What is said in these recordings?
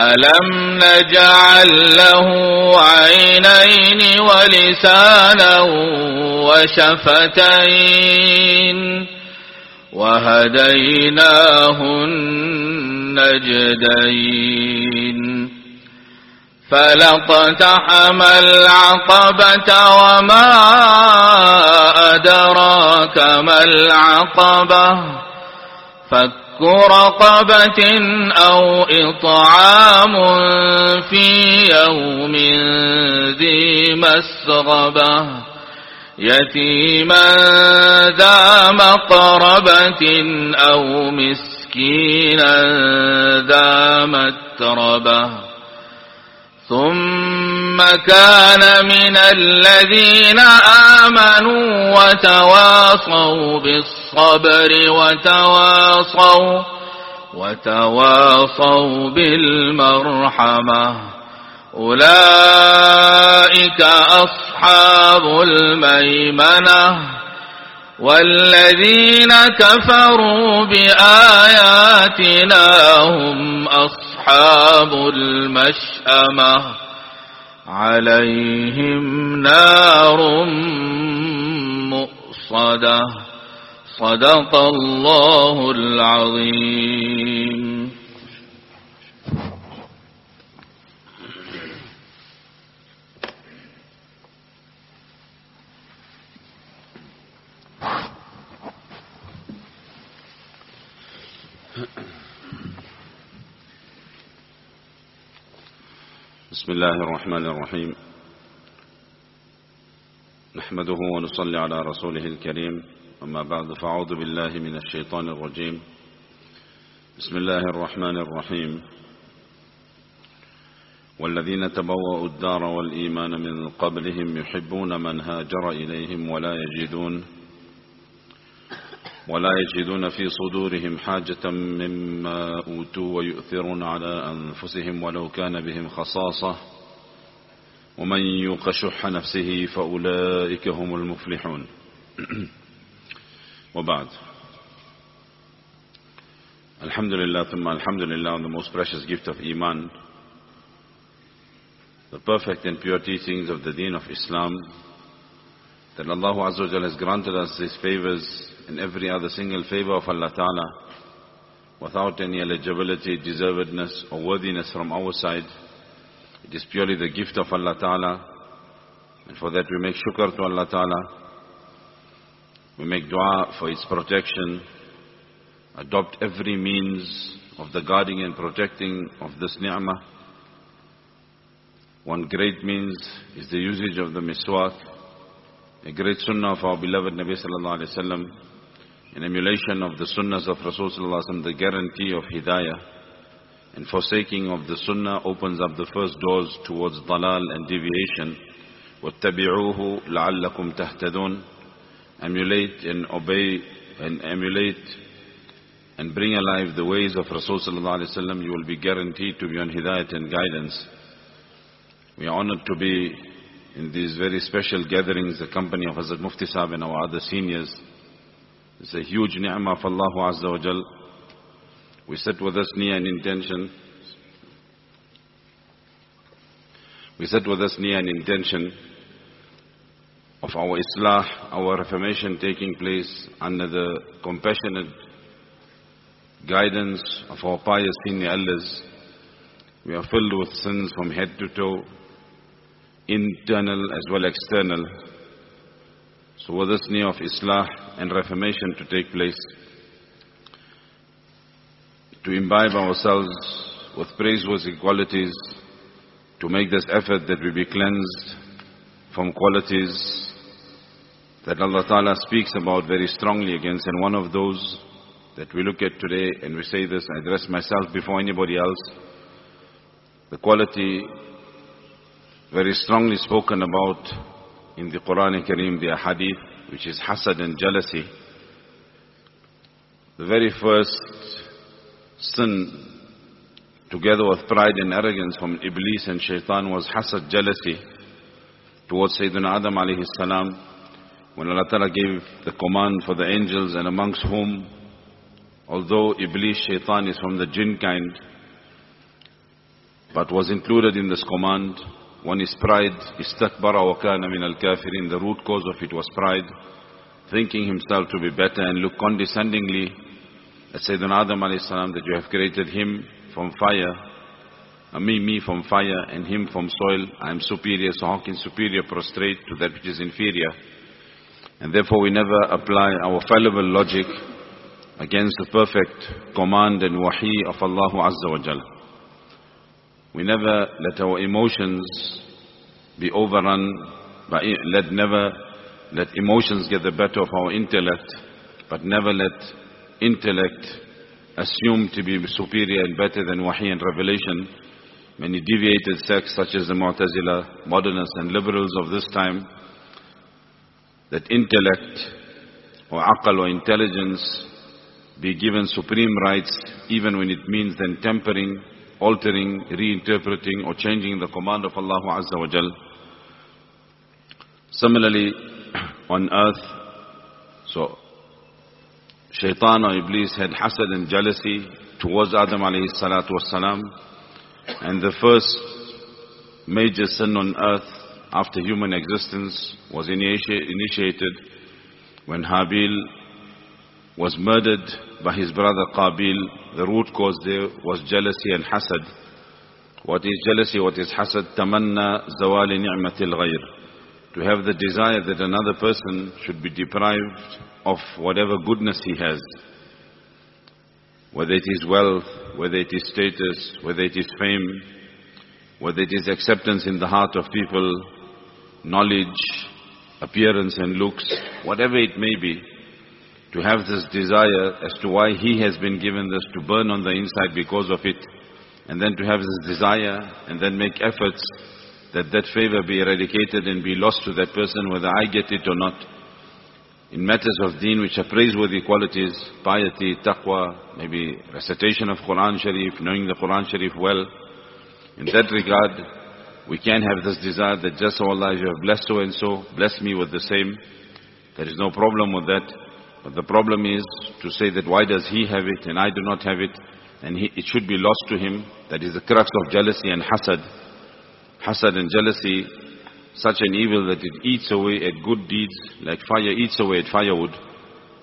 ألم نجعل له عينين ولسانا وشفتين وهديناه النجدين فلقتحم العقبة وما أدراك ما العقبة رقبة أو إطعام في يوم ذي مسغبة. يتيما ذا مقربة أو مسكينا ذا متربة. ثم كان من الذين آمنوا وتواصوا بالصبر وتواصوا وتواصوا بالمرحمة أولئك أصحاب الميمنة والذين كفروا بآياتنا هم أصحاب المشأمة عليهم نار مؤصدة. صدق الله العظيم. بسم الله الرحمن الرحيم. نحمده ونصلي على رسوله الكريم. أما بعد فأعوذ بالله من الشيطان الرجيم. بسم الله الرحمن الرحيم. والذين تبوأوا الدار والإيمان من قبلهم يحبون من هاجر إليهم ولا يجدون ولا يجدون في صدورهم حاجة مما أوتوا ويؤثرون على أنفسهم ولو كان بهم خصاصة ومن يوق شح نفسه فأولئك هم المفلحون وبعد Alhamdulillah thumma alhamdulillah on the most precious gift of Iman the perfect and pure teachings of the deen of Islam that Allah Azza wa has granted us these favors and every other single favor of Allah Ta'ala without any eligibility, deservedness or worthiness from our side. It is purely the gift of Allah Ta'ala and for that we make shukr to Allah Ta'ala. We make dua for its protection, adopt every means of the guarding and protecting of this ni'mah. One great means is the usage of the miswak, a great sunnah of our beloved Nabi sallallahu alayhi wa sallam, in emulation of the sunnahs of Rasul sallallahu alayhi wa sallam, the guarantee of hidayah. And forsaking of the sunnah opens up the first doors towards dalal and deviation. وَاتَّبِعُوهُ لَعَلَّكُمْ تَهْتَدُونَ Emulate and obey and emulate and bring alive the ways of Rasul sallallahu alayhi wa sallam, you will be guaranteed to be on hidayat and guidance. We are honored to be in these very special gatherings, the company of Hazrat Mufti Sahib and our other seniors. It's a huge ni'mah of Allah Azza wa Jal. We sit with this niyyah and intention. We sit with this niyyah and intention of our islah, our reformation taking place under the compassionate guidance of our pious senior elders We are filled with sins from head to toe, internal as well external. So with this need of Islah and reformation to take place, to imbibe ourselves with praiseworthy qualities, to make this effort that we be cleansed from qualities that Allah Ta'ala speaks about very strongly against. And one of those that we look at today, and we say this, I address myself before anybody else, the quality very strongly spoken about in the Quran Kareem, the Hadith, which is hasad and jealousy. The very first sin together with pride and arrogance from Iblis and Shaitan was hasad, jealousy towards Sayyidina Adam alayhi salam when Allah Ta'ala gave the command for the angels and amongst whom although Iblis, Shaitan is from the jinn kind but was included in this command one is pride, istakbara wa kana min al-kafirin. The root cause of it was pride, thinking himself to be better and look condescendingly at Sayyidina Adam alayhi salam that you have created him from fire, and me, me from fire, and him from soil. I am superior, so how can superior prostrate to that which is inferior? And therefore we never apply our fallible logic against the perfect command and wahi of Allah Azza wa Jal. We never let our emotions be overrun by, let never let emotions get the better of our intellect, but never let intellect assume to be superior and better than wahi and revelation, many deviated sects such as the Mu'tazila, modernists and liberals of this time, that intellect or aqal or intelligence be given supreme rights even when it means then tempering, altering, reinterpreting or changing the command of Allah Azza wa Jal. Similarly, on earth, so Shaitan or Iblis had hasad and jealousy towards Adam alayhi salatu wasalam. And the first major sin on earth after human existence was initiated when Habil was murdered by his brother Qabil. The root cause there was jealousy and hasad. What is jealousy? What is hasad? Tamanna zawali ni'matil ghayr. To have the desire that another person should be deprived of whatever goodness he has. Whether it is wealth, whether it is status, whether it is fame, whether it is acceptance in the heart of people, knowledge, appearance and looks, whatever it may be, to have this desire as to why he has been given this, to burn on the inside because of it, and then to have this desire and then make efforts that that favor be eradicated and be lost to that person whether I get it or not in matters of deen which are praiseworthy qualities, piety, taqwa, maybe recitation of Quran Sharif, knowing the Quran Sharif well. In that regard, we can have this desire that just, oh Allah, you have blessed so and so, bless me with the same. There is no problem with that. But the problem is to say that why does he have it and I do not have it, and he, it should be lost to him. That is the crux of jealousy and hasad. Hasad and jealousy such an evil that it eats away at good deeds like fire eats away at firewood.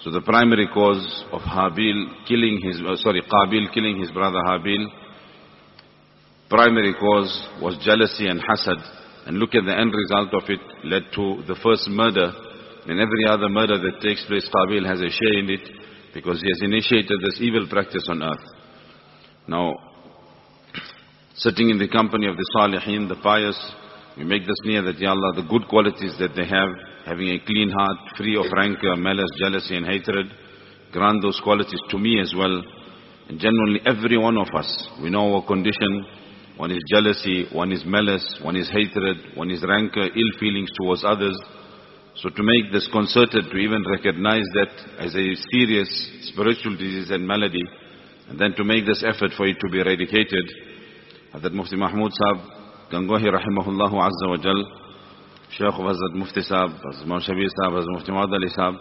So the primary cause of Habil killing his, uh, sorry, Qabil killing his brother Habil, primary cause was jealousy and hasad. And look at the end result of it led to the first murder. And every other murder that takes place, Qabil has a share in it because he has initiated this evil practice on earth. Now, sitting in the company of the Salihin, the pious, we make this niyyah that, Ya Allah, the good qualities that they have, having a clean heart, free of rancor, malice, jealousy and hatred, grant those qualities to me as well. And genuinely every one of us, we know our condition. One is jealousy, one is malice, one is hatred, one is rancor, ill feelings towards others. So to make this concerted, to even recognize that as a serious spiritual disease and malady, and then to make this effort for it to be eradicated, Hazrat Mufti Mahmud Sahib Gangohi rahimahullah azza wa jal, Shaykh Hazrat Mufti Sahib, Hazrat Imam Shabir Sahib, Hazrat Mufti Muhammad Ali Sahib,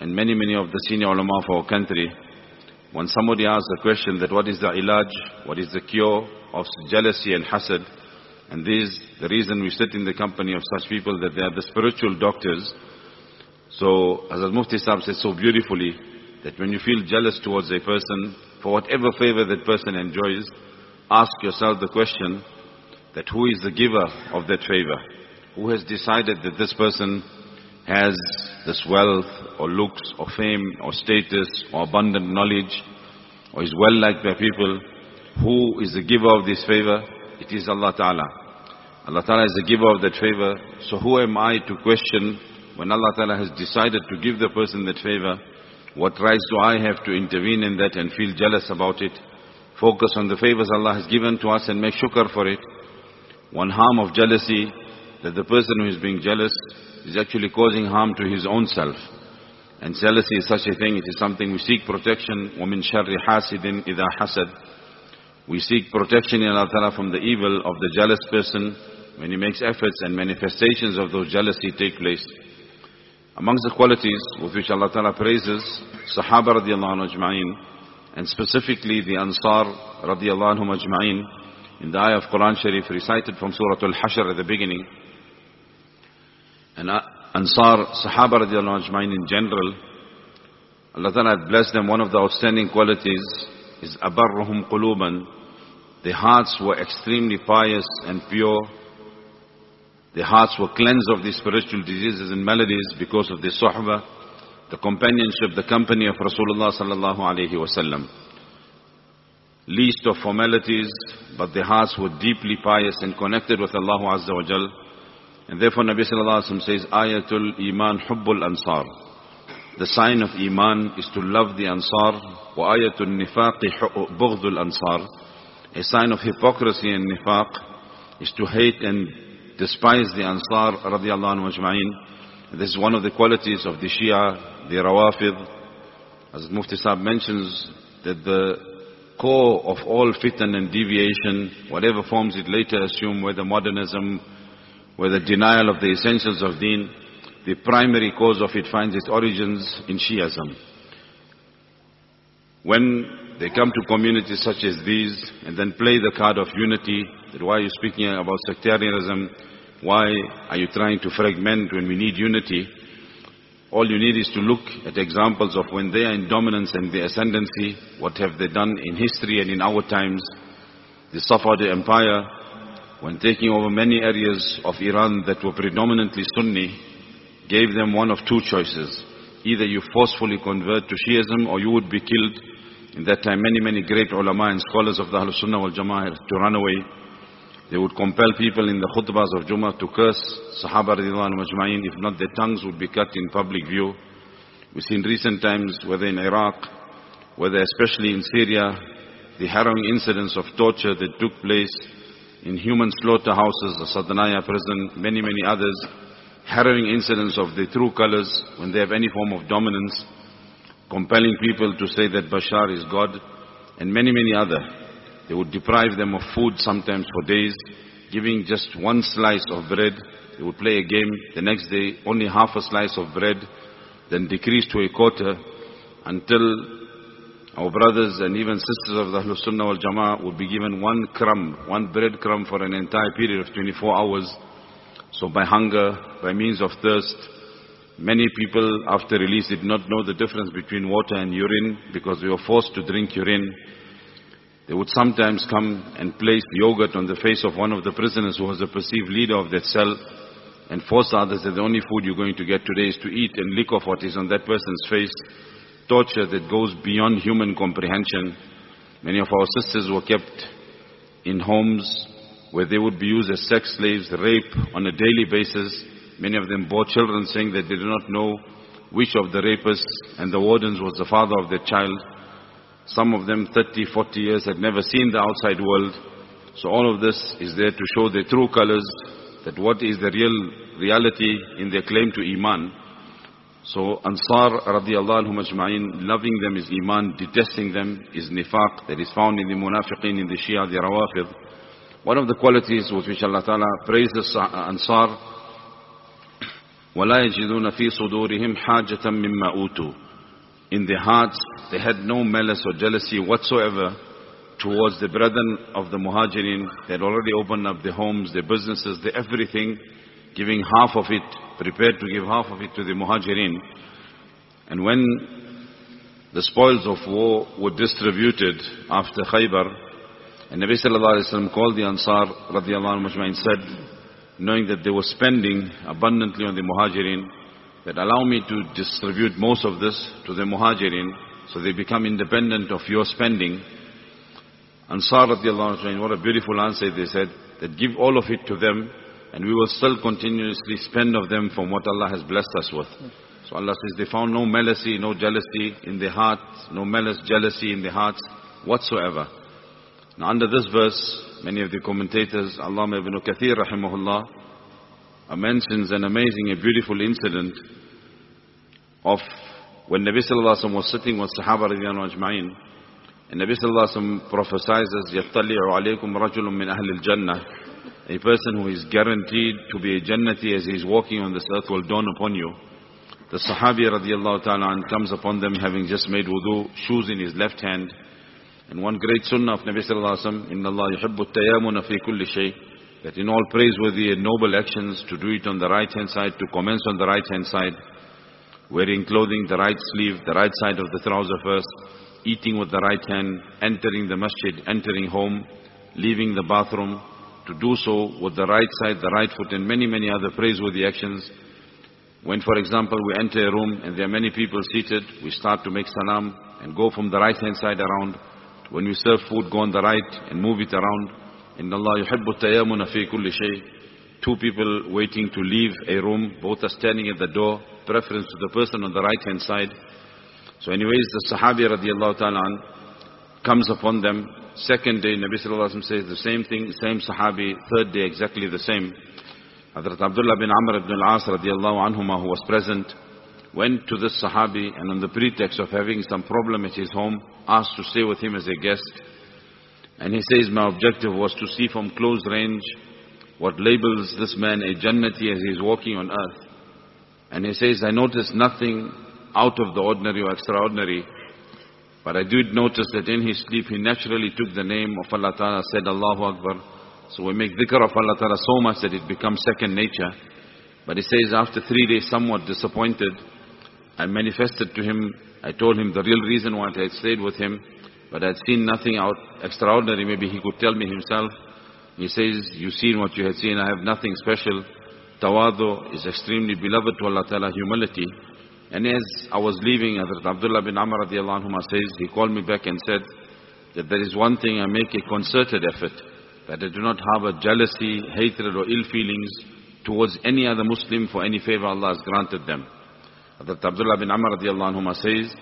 and many, many of the senior ulama of our country, when somebody asks the question that what is the ilaj, what is the cure of jealousy and hasad, and this, the reason we sit in the company of such people that they are the spiritual doctors. So, Hazrat Mufti Sahib says so beautifully, that when you feel jealous towards a person, for whatever favor that person enjoys, ask yourself the question that who is the giver of that favor? Who has decided that this person has this wealth or looks or fame or status or abundant knowledge or is well liked by people? Who is the giver of this favor? It is Allah Ta'ala. Allah Ta'ala is the giver of that favor. So who am I to question when Allah Ta'ala has decided to give the person that favor? What rights do I have to intervene in that and feel jealous about it? Focus on the favors Allah has given to us and make shukr for it. One harm of jealousy, that the person who is being jealous is actually causing harm to his own self. And jealousy is such a thing, it is something we seek protection. وَمِن شَرِّ حَاسِدٍ إِذَا حَسَدٍ we seek protection in Allah Ta'ala from the evil of the jealous person when he makes efforts and manifestations of those jealousy take place. Amongst the qualities with which Allah Ta'ala praises Sahaba radiallahu anhu ajma'in and specifically the Ansar radiallahu anhu ajma'in in the ayah of Quran Sharif recited from Surah Al-Hashr at the beginning. And Ansar, Sahaba radiallahu ajma'in in general, Allah Ta'ala blessed them. One of the outstanding qualities is abarruhum quluban. Their hearts were extremely pious and pure. Their hearts were cleansed of these spiritual diseases and maladies because of the suhbah, the companionship, the company of Rasulullah sallallahu alayhi wasallam. Least of formalities, but their hearts were deeply pious and connected with Allah Azza wa Jal. And therefore Nabi sallallahu alayhi wa says, Ayatul Iman Hubbul Ansar. The sign of Iman is to love the Ansar. Wa ayatul Nifaqi Bughdul Ansar. A sign of hypocrisy and nifaq is to hate and despise the Ansar radiallahu anhu. This is one of the qualities of the Shia, the Rawafid. As Mufti Saab mentions that the core of all fitan and deviation, whatever forms it later assume, whether modernism, whether denial of the essentials of deen, the primary cause of it finds its origins in Shiism. When they come to communities such as these and then play the card of unity, that why are you speaking about sectarianism? Why are you trying to fragment when we need unity? All you need is to look at examples of when they are in dominance and the ascendancy, what have they done in history and in our times. The Safavid Empire, when taking over many areas of Iran that were predominantly Sunni, gave them one of two choices. Either you forcefully convert to Shiism or you would be killed. In that time many, many great ulama and scholars of the Ahlul Sunnah wal Jama'ah to run away. They would compel people in the khutbahs of Jummah to curse Sahaba majma'in. If not, their tongues would be cut in public view. We see in recent times, whether in Iraq, whether especially in Syria, the harrowing incidents of torture that took place in human slaughterhouses, the Saydnaya prison, many, many others, harrowing incidents of the true colors when they have any form of dominance, compelling people to say that Bashar is God, and many, many other. They would deprive them of food sometimes for days, giving just one slice of bread. They would play a game. The next day, only half a slice of bread, then decrease to a quarter until our brothers and even sisters of the Ahlul Sunnah wal Jama'ah would be given one crumb, one bread crumb for an entire period of 24 hours. So by hunger, by means of thirst, many people after release did not know the difference between water and urine because they were forced to drink urine. They would sometimes come and place yogurt on the face of one of the prisoners who was the perceived leader of that cell and force others that the only food you're going to get today is to eat and lick off what is on that person's face. Torture that goes beyond human comprehension. Many of our sisters were kept in homes where they would be used as sex slaves, rape on a daily basis. Many of them bore children saying that they did not know which of the rapists and the wardens was the father of their child. Some of them 30, 40 years had never seen the outside world. So all of this is there to show their true colors, that what is the real reality in their claim to Iman. So Ansar radiallahu anhum ajma'in, loving them is Iman, detesting them is nifaq, that is found in the munafiqeen, in the Shia, the Rawafid. One of the qualities with which Allah Ta'ala praises Ansar, وَلَا يَجِدُونَ فِي صُدُورِهِمْ حَاجَةً مِمَّا أُوتُوا In their hearts, they had no malice or jealousy whatsoever towards the brethren of the Muhajirin. They had already opened up their homes, their businesses, their everything, giving half of it, prepared to give half of it to the Muhajirin. And when the spoils of war were distributed after Khaybar, And Nabi sallallahu alayhi wa sallam called the Ansar radiallahu anhu and said, knowing that they were spending abundantly on the Muhajirin, that allow me to distribute most of this to the Muhajirin, so they become independent of your spending. Ansar radiallahu anhu, what a beautiful answer they said, that give all of it to them, and we will still continuously spend of them from what Allah has blessed us with. So Allah says they found no malice, no jealousy in their hearts, no malice, jealousy in their hearts whatsoever. Now under this verse, many of the commentators, Allama ibn Kathir rahimahullah, mentions an amazing and beautiful incident of when Nabi sallallahu alaihi was sitting with Sahaba radiyallahu ajma'in, and Nabi sallallahu alaihi wasallam prophesies as yattali'u alaykum rajulun min al-jannah, a person who is guaranteed to be a jannati as he is walking on this earth will dawn upon you. The Sahabi radiallahu ta'ala comes upon them having just made wudu, shoes in his left hand, and one great sunnah of Nabi sallallahu alaihi wasallam, Inna tayammuna fi kulli shay, that in all praiseworthy and noble actions, to do it on the right hand side, to commence on the right hand side, wearing clothing the right sleeve, the right side of the trouser first, eating with the right hand, entering the masjid, entering home, leaving the bathroom, to do so with the right side, the right foot, and many, many other praiseworthy actions. When, for example, we enter a room and there are many people seated, we start to make salam and go from the right hand side around. When you serve food, go on the right and move it around. In Allah yuhibbu tayammuna fi kulli shay. Two people waiting to leave a room, both are standing at the door, preference to the person on the right hand side. So anyways, the Sahabi radiallahu ta'ala comes upon them. Second day, Nabi sallallahu alayhi wa says the same thing, same Sahabi. Third day, exactly the same. Hazrat Abdullah bin Amr ibn al-As radiallahu anhuma, who was present, went to this Sahabi and on the pretext of having some problem at his home, asked to stay with him as a guest. And he says, my objective was to see from close range what labels this man a Jannati as he is walking on earth. And he says, I noticed nothing out of the ordinary or extraordinary. But I did notice that in his sleep he naturally took the name of Allah Ta'ala, said Allahu Akbar. So we make dhikr of Allah Ta'ala so much that it becomes second nature. But he says after three days somewhat disappointed, I manifested to him, I told him the real reason why I had stayed with him, but I had seen nothing out extraordinary, maybe he could tell me himself. He says, you've seen what you had seen, I have nothing special. Tawadu is extremely beloved to Allah Ta'ala, humility. And as I was leaving, Hazrat Abdullah bin Amr radiallahu anhu says, he called me back and said that there is one thing I make a concerted effort, that I do not harbor jealousy, hatred or ill feelings towards any other Muslim for any favor Allah has granted them. Hazrat Abdullah bin Amr radiallahu anhu says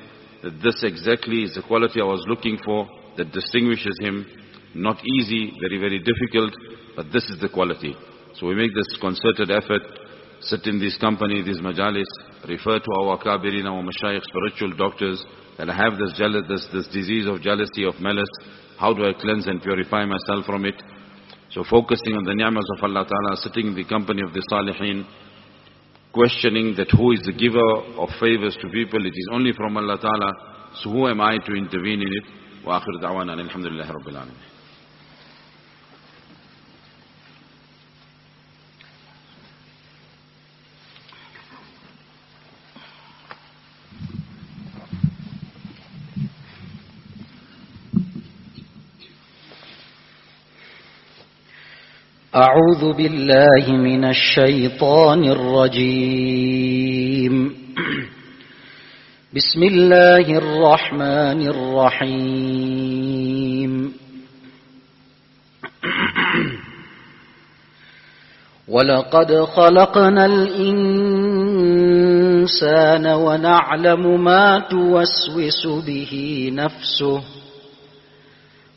that this exactly is the quality I was looking for that distinguishes him. Not easy, very, very difficult, but this is the quality. So we make this concerted effort, sit in this company, these majalis, refer to our kabirin, our mashayikh, spiritual doctors, that I have this, jealous, this, this disease of jealousy, of malice. How do I cleanse and purify myself from it? So focusing on the ni'mas of Allah Ta'ala, sitting in the company of the salihin, questioning that who is the giver of favors to people, it is only from Allah Ta'ala. So who am I to intervene in it? وآخر دعوانا الحمد لله رب العالمين أعوذ بالله من الشيطان الرجيم. بسم الله الرحمن الرحيم. ولقد خلقنا الإنسان ونعلم ما توسوس به نفسه.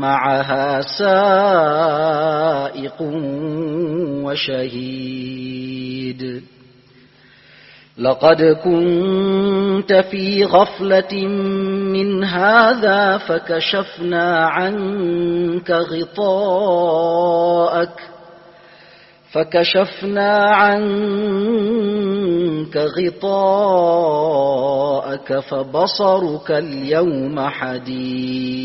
معها سائق وشهيد. لقد كنت في غفلة من هذا فكشفنا عنك غطاءك فكشفنا عنك غطاءك فبصرك اليوم حديد.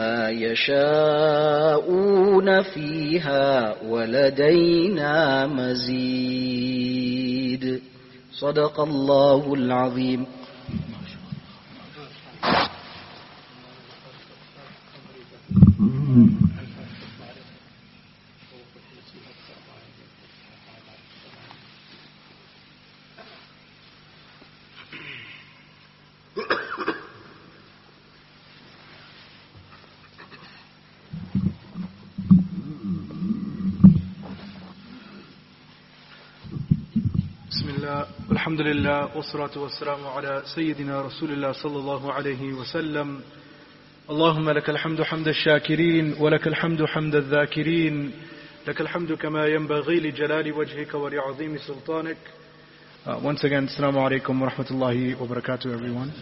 ما يشاءون فيها ولدينا مزيد. صدق الله العظيم. بسم الله والحمد لله والصلاة والسلام على سيدنا رسول الله صلى الله عليه وسلم اللهم لك الحمد حمد الشاكرين ولك الحمد حمد الذاكرين لك الحمد كما ينبغي لجلال وجهك ولعظيم سلطانك Uh, once again, alaikum wa rahmatullahi wa barakatuh, everyone.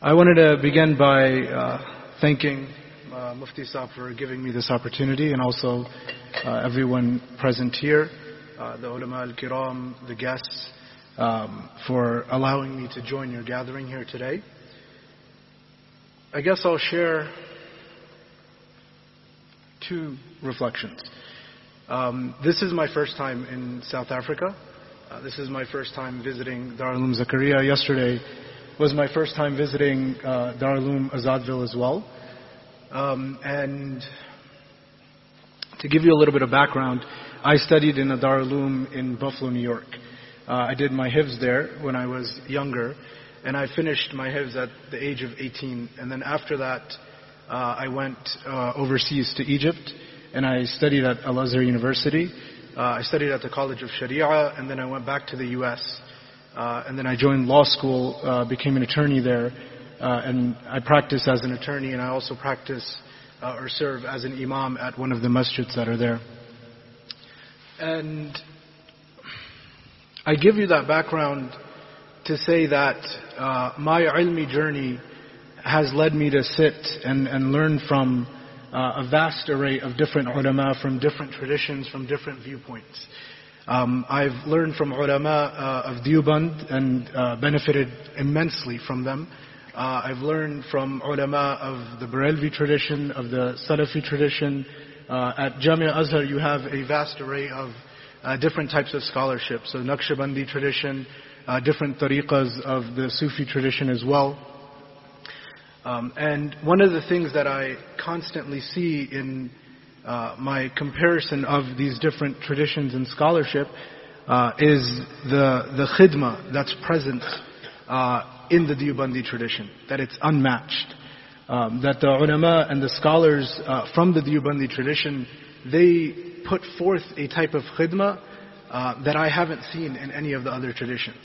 I wanted to begin by uh, thanking uh, Mufti Saab for giving me this opportunity and also uh, everyone present here, uh, the ulama al-kiram, the guests, um, for allowing me to join your gathering here today. I guess I'll share two reflections. Um, this is my first time in South Africa. Uh, this is my first time visiting Darul Uloom Zakaria. Yesterday was my first time visiting uh, Darul Uloom Azaadville as well. Um, and to give you a little bit of background, I studied in a Darul Uloom in Buffalo, New York. Uh, I did my hifz there when I was younger, and I finished my hifz at the age of 18. And then after that, uh, I went uh, overseas to Egypt, and I studied at Al Azhar University. Uh, I studied at the College of Sharia, and then I went back to the U.S. Uh, and then I joined law school, uh, became an attorney there, and I practice as an attorney, and I also practice or serve as an imam at one of the masjids that are there. And I give you that background to say that uh, my ilmi journey has led me to sit and, and learn from uh, a vast array of different ulama from different traditions, from different viewpoints. Um, I've learned from ulama uh, of Deoband and uh, benefited immensely from them. Uh, I've learned from ulama of the Barelvi tradition, of the Salafi tradition. Uh, at Jamia Azhar, you have a vast array of uh, different types of scholarship. So Naqshbandi tradition, uh, different tariqas of the Sufi tradition as well. Um, and one of the things that I constantly see in uh, my comparison of these different traditions and scholarship uh, is the the khidmah that's present uh, in the Deobandi tradition, that it's unmatched. Um, that the ulama and the scholars uh, from the Deobandi tradition, they put forth a type of khidmah uh, that I haven't seen in any of the other traditions.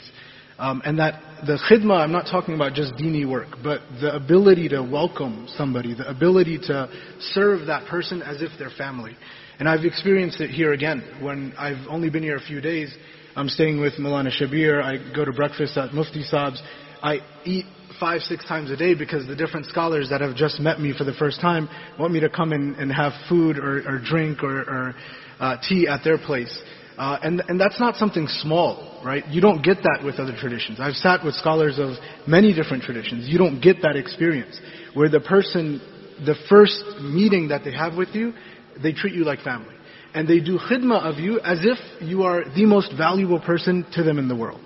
Um, and that the khidmah, I'm not talking about just dini work, but the ability to welcome somebody, the ability to serve that person as if they're family. And I've experienced it here again. When I've only been here a few days, I'm staying with Maulana Shabir, I go to breakfast at Mufti Saab's, I eat five, six times a day because the different scholars that have just met me for the first time want me to come in and have food or, or drink or, or uh, tea at their place. Uh, and, and that's not something small, right? You don't get that with other traditions. I've sat with scholars of many different traditions. You don't get that experience where the person, the first meeting that they have with you, they treat you like family. And they do khidmah of you as if you are the most valuable person to them in the world.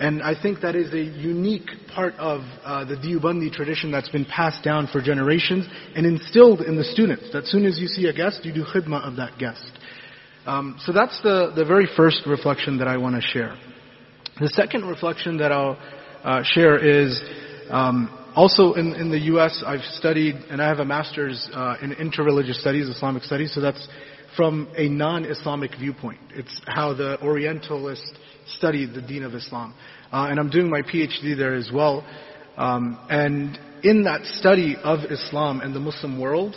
And I think that is a unique part of uh, the Deobandi tradition that's been passed down for generations and instilled in the students. That soon as you see a guest, you do khidmah of that guest. Um, so that's the, the very first reflection that I want to share. The second reflection that I'll uh, share is um, also in, in the U.S. I've studied and I have a master's uh, in interreligious studies, Islamic studies. So that's from a non-Islamic viewpoint. It's how the Orientalists study the Deen of Islam, uh, and I'm doing my PhD there as well. Um, and in that study of Islam and the Muslim world,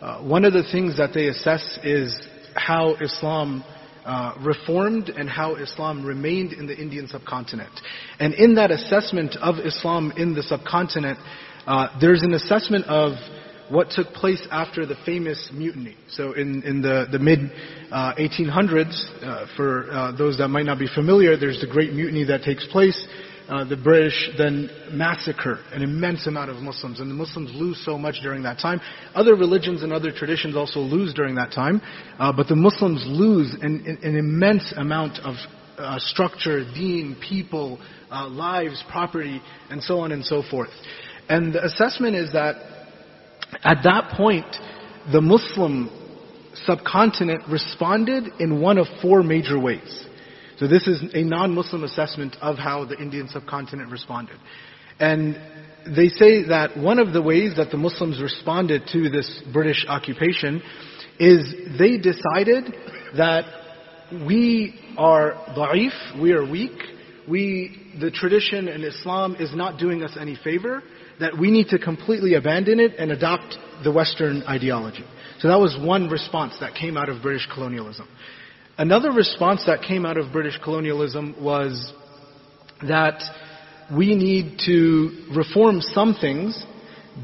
uh, one of the things that they assess is how Islam uh, reformed and how Islam remained in the Indian subcontinent. And in that assessment of Islam in the subcontinent, uh, there's an assessment of what took place after the famous mutiny. So in, in the, the mid uh, 1800s, uh, for uh, those that might not be familiar, there's the great mutiny that takes place uh, the British then massacre an immense amount of Muslims, and the Muslims lose so much during that time. Other religions and other traditions also lose during that time, uh, but the Muslims lose an, an immense amount of uh, structure, deen, people, lives, property, and so on and so forth. And the assessment is that at that point, the Muslim subcontinent responded in one of four major ways. So this is a non-Muslim assessment of how the Indian subcontinent responded. And they say that one of the ways that the Muslims responded to this British occupation is they decided that we are da'if, we are weak, we, the tradition in Islam is not doing us any favor, that we need to completely abandon it and adopt the Western ideology. So that was one response that came out of British colonialism. Another response that came out of British colonialism was that we need to reform some things,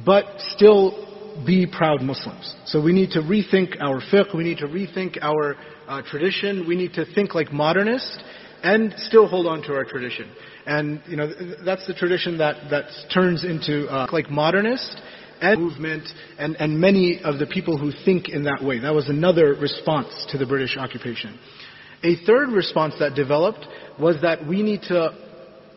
but still be proud Muslims. So we need to rethink our fiqh, we need to rethink our uh, tradition, we need to think like modernists, and still hold on to our tradition. And you know that's the tradition that that turns into uh, like modernist and movement and, and many of the people who think in that way. That was another response to the British occupation. A third response that developed was that we need to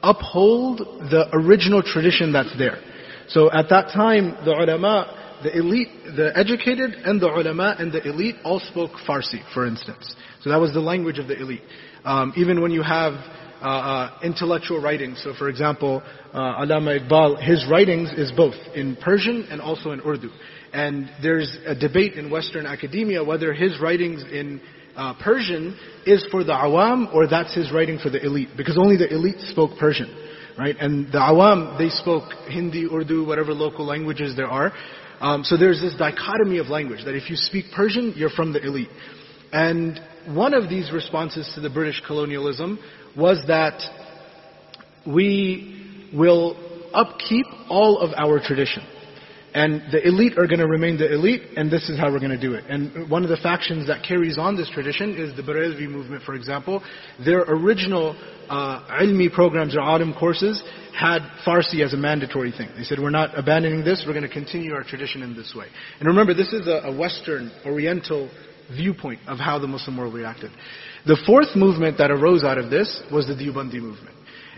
uphold the original tradition that's there. So at that time, the ulama, the elite, the educated and the ulama and the elite all spoke Farsi, for instance. So that was the language of the elite. Um, even when you have uh, uh, intellectual writings. So, for example, uh, Allama Iqbal, his writings is both in Persian and also in Urdu. And there's a debate in Western academia whether his writings in uh, Persian is for the awam or that's his writing for the elite, because only the elite spoke Persian, right? And the awam, they spoke Hindi, Urdu, whatever local languages there are. Um, so there's this dichotomy of language that if you speak Persian, you're from the elite. And one of these responses to the British colonialism was that we will upkeep all of our tradition. And the elite are going to remain the elite, and this is how we're going to do it. And one of the factions that carries on this tradition is the Barelvi movement, for example. Their original uh, ilmi programs or alim courses had Farsi as a mandatory thing. They said, we're not abandoning this, we're going to continue our tradition in this way. And remember, this is a, a Western, Oriental viewpoint of how the Muslim world reacted. The fourth movement that arose out of this was the Deobandi movement.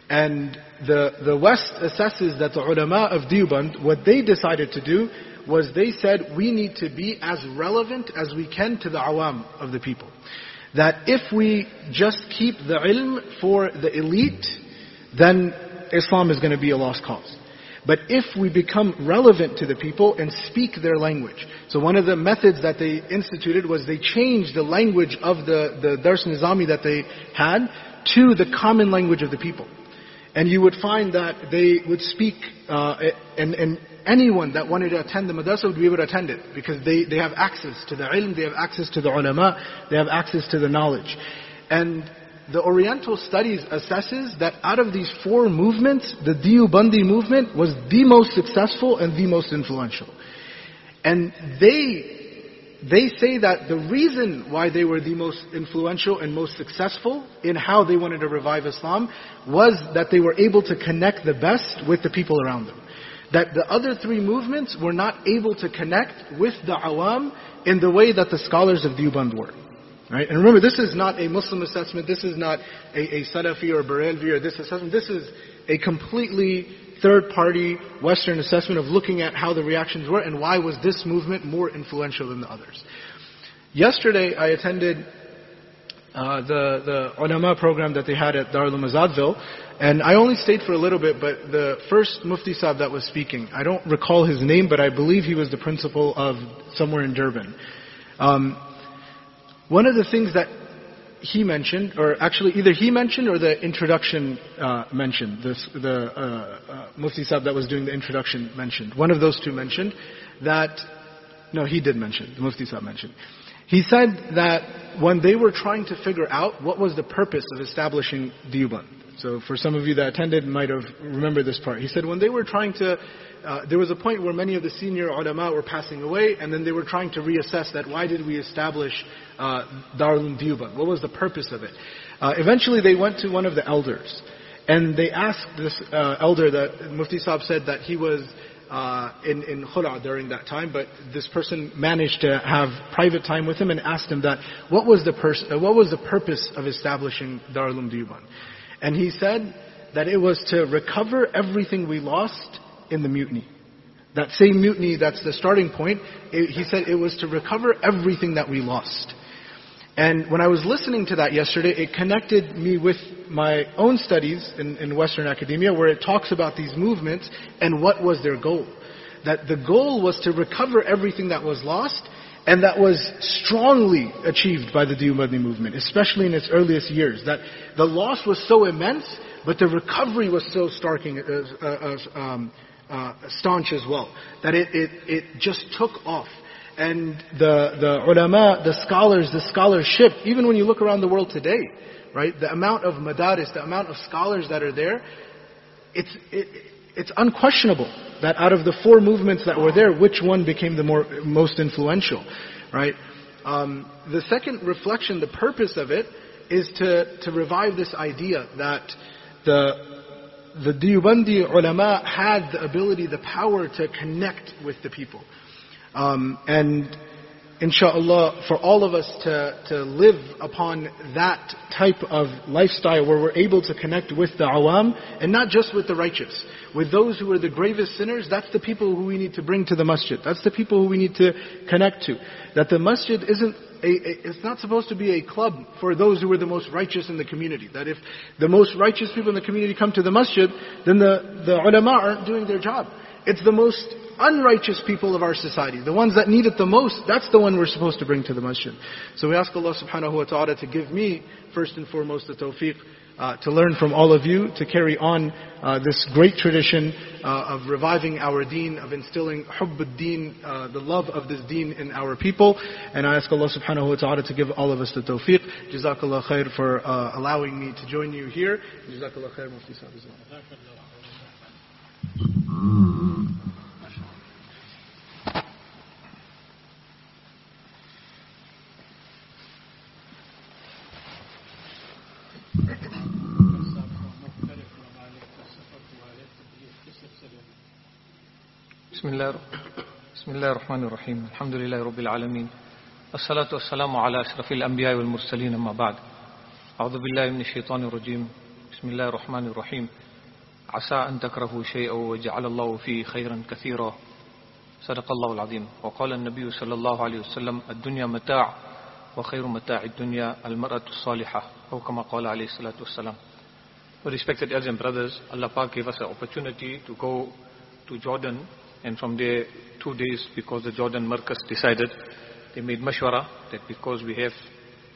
And the, the West assesses that the ulama of Deoband, what they decided to do was they said, we need to be as relevant as we can to the awam of the people. That if we just keep the ilm for the elite, then Islam is going to be a lost cause. But if we become relevant to the people and speak their language. So one of the methods that they instituted was they changed the language of the, the Dars Nizami that they had to the common language of the people. And you would find that they would speak, uh, and, and anyone that wanted to attend the madrasa would be able to attend it because they, they have access to the ilm, they have access to the ulama, they have access to the knowledge. And the Oriental Studies assesses that out of these four movements, the Deobandi movement was the most successful and the most influential. And they they say that the reason why they were the most influential and most successful in how they wanted to revive Islam was that they were able to connect the best with the people around them. That the other three movements were not able to connect with the awam in the way that the scholars of Deoband were. Right? And remember, this is not a Muslim assessment, this is not a, a Salafi or Barelvi or this assessment, this is a completely third party Western assessment of looking at how the reactions were and why was this movement more influential than the others. Yesterday I attended uh, the, the ulama program that they had at Darul Uloom Azaadville, and I only stayed for a little bit, but the first Mufti Sahib that was speaking, I don't recall his name, but I believe he was the principal of somewhere in Durban. Um, one of the things that he mentioned, or actually either he mentioned or the introduction uh, mentioned, this, the uh, uh, Mufti Sahib that was doing the introduction mentioned. One of those two mentioned that, no, he did mention, the Mufti Sahib mentioned. He said that when they were trying to figure out what was the purpose of establishing Deoband, so for some of you that attended might have remembered this part. He said when they were trying to, uh, there was a point where many of the senior ulama were passing away, and then they were trying to reassess that why did we establish uh, Darul Deoband? What was the purpose of it? Uh, eventually they went to one of the elders, and they asked this uh, elder that Mufti Saab said that he was uh, in, in Khura during that time, but this person managed to have private time with him and asked him that, what was the, pers- uh, what was the purpose of establishing Darul Deoband? And he said that it was to recover everything we lost in the mutiny. That same mutiny, that's the starting point, it, he said it was to recover everything that we lost. And when I was listening to that yesterday, it connected me with my own studies in, in Western academia where it talks about these movements and what was their goal. That the goal was to recover everything that was lost and that was strongly achieved by the Deobandi movement, especially in its earliest years. That the loss was so immense, but the recovery was so starking, uh, uh, um, uh, staunch as well. That it, it, it just took off. And the, the ulama, the scholars, the scholarship, even when you look around the world today, right, the amount of madaris, the amount of scholars that are there, it's, it, it's unquestionable that out of the four movements that were there, which one became the more, most influential, right? Um, the second reflection, the purpose of it, is to, to revive this idea that the, the Deobandi ulama had the ability, the power to connect with the people. Um, and inshallah, for all of us to, to live upon that type of lifestyle where we're able to connect with the awam, and not just with the righteous. With those who are the gravest sinners, that's the people who we need to bring to the masjid. That's the people who we need to connect to. That the masjid isn't a, a, it's not supposed to be a club for those who are the most righteous in the community. That if the most righteous people in the community come to the masjid, then the, the ulama aren't doing their job. It's the most unrighteous people of our society, the ones that need it the most, that's the one we're supposed to bring to the masjid. So we ask Allah subhanahu wa ta'ala to give me, first and foremost, the tawfiq uh, to learn from all of you, to carry on uh, this great tradition uh, of reviving our deen, of instilling hubb deen, uh, the love of this deen in our people. And I ask Allah subhanahu wa ta'ala to give all of us the tawfiq. Jazakallah khair for uh, allowing me to join you here. Jazakallah khair, Mufti Sahib. بسم الله بسم الله الرحمن الرحيم. الحمد لله رب العالمين. الصلاة والسلام على أشرف الأنبياء والمرسلين أما بعد. أعوذ بالله من الشيطان الرجيم. بسم الله الرحمن الرحيم. عسى أن تكرهوا شيئا وجعل الله فيه خيرا كثيرا. صدق الله العظيم. وقال النبي صلى الله عليه وسلم الدنيا متاع وخير متاع الدنيا المرأة الصالحة. أو كما قال عليه الصلاة والسلام. Respected elders and brothers, Allah Pak gave us an opportunity to go to Jordan and from there two days because the Jordan Markaz decided they made mashwara that because we have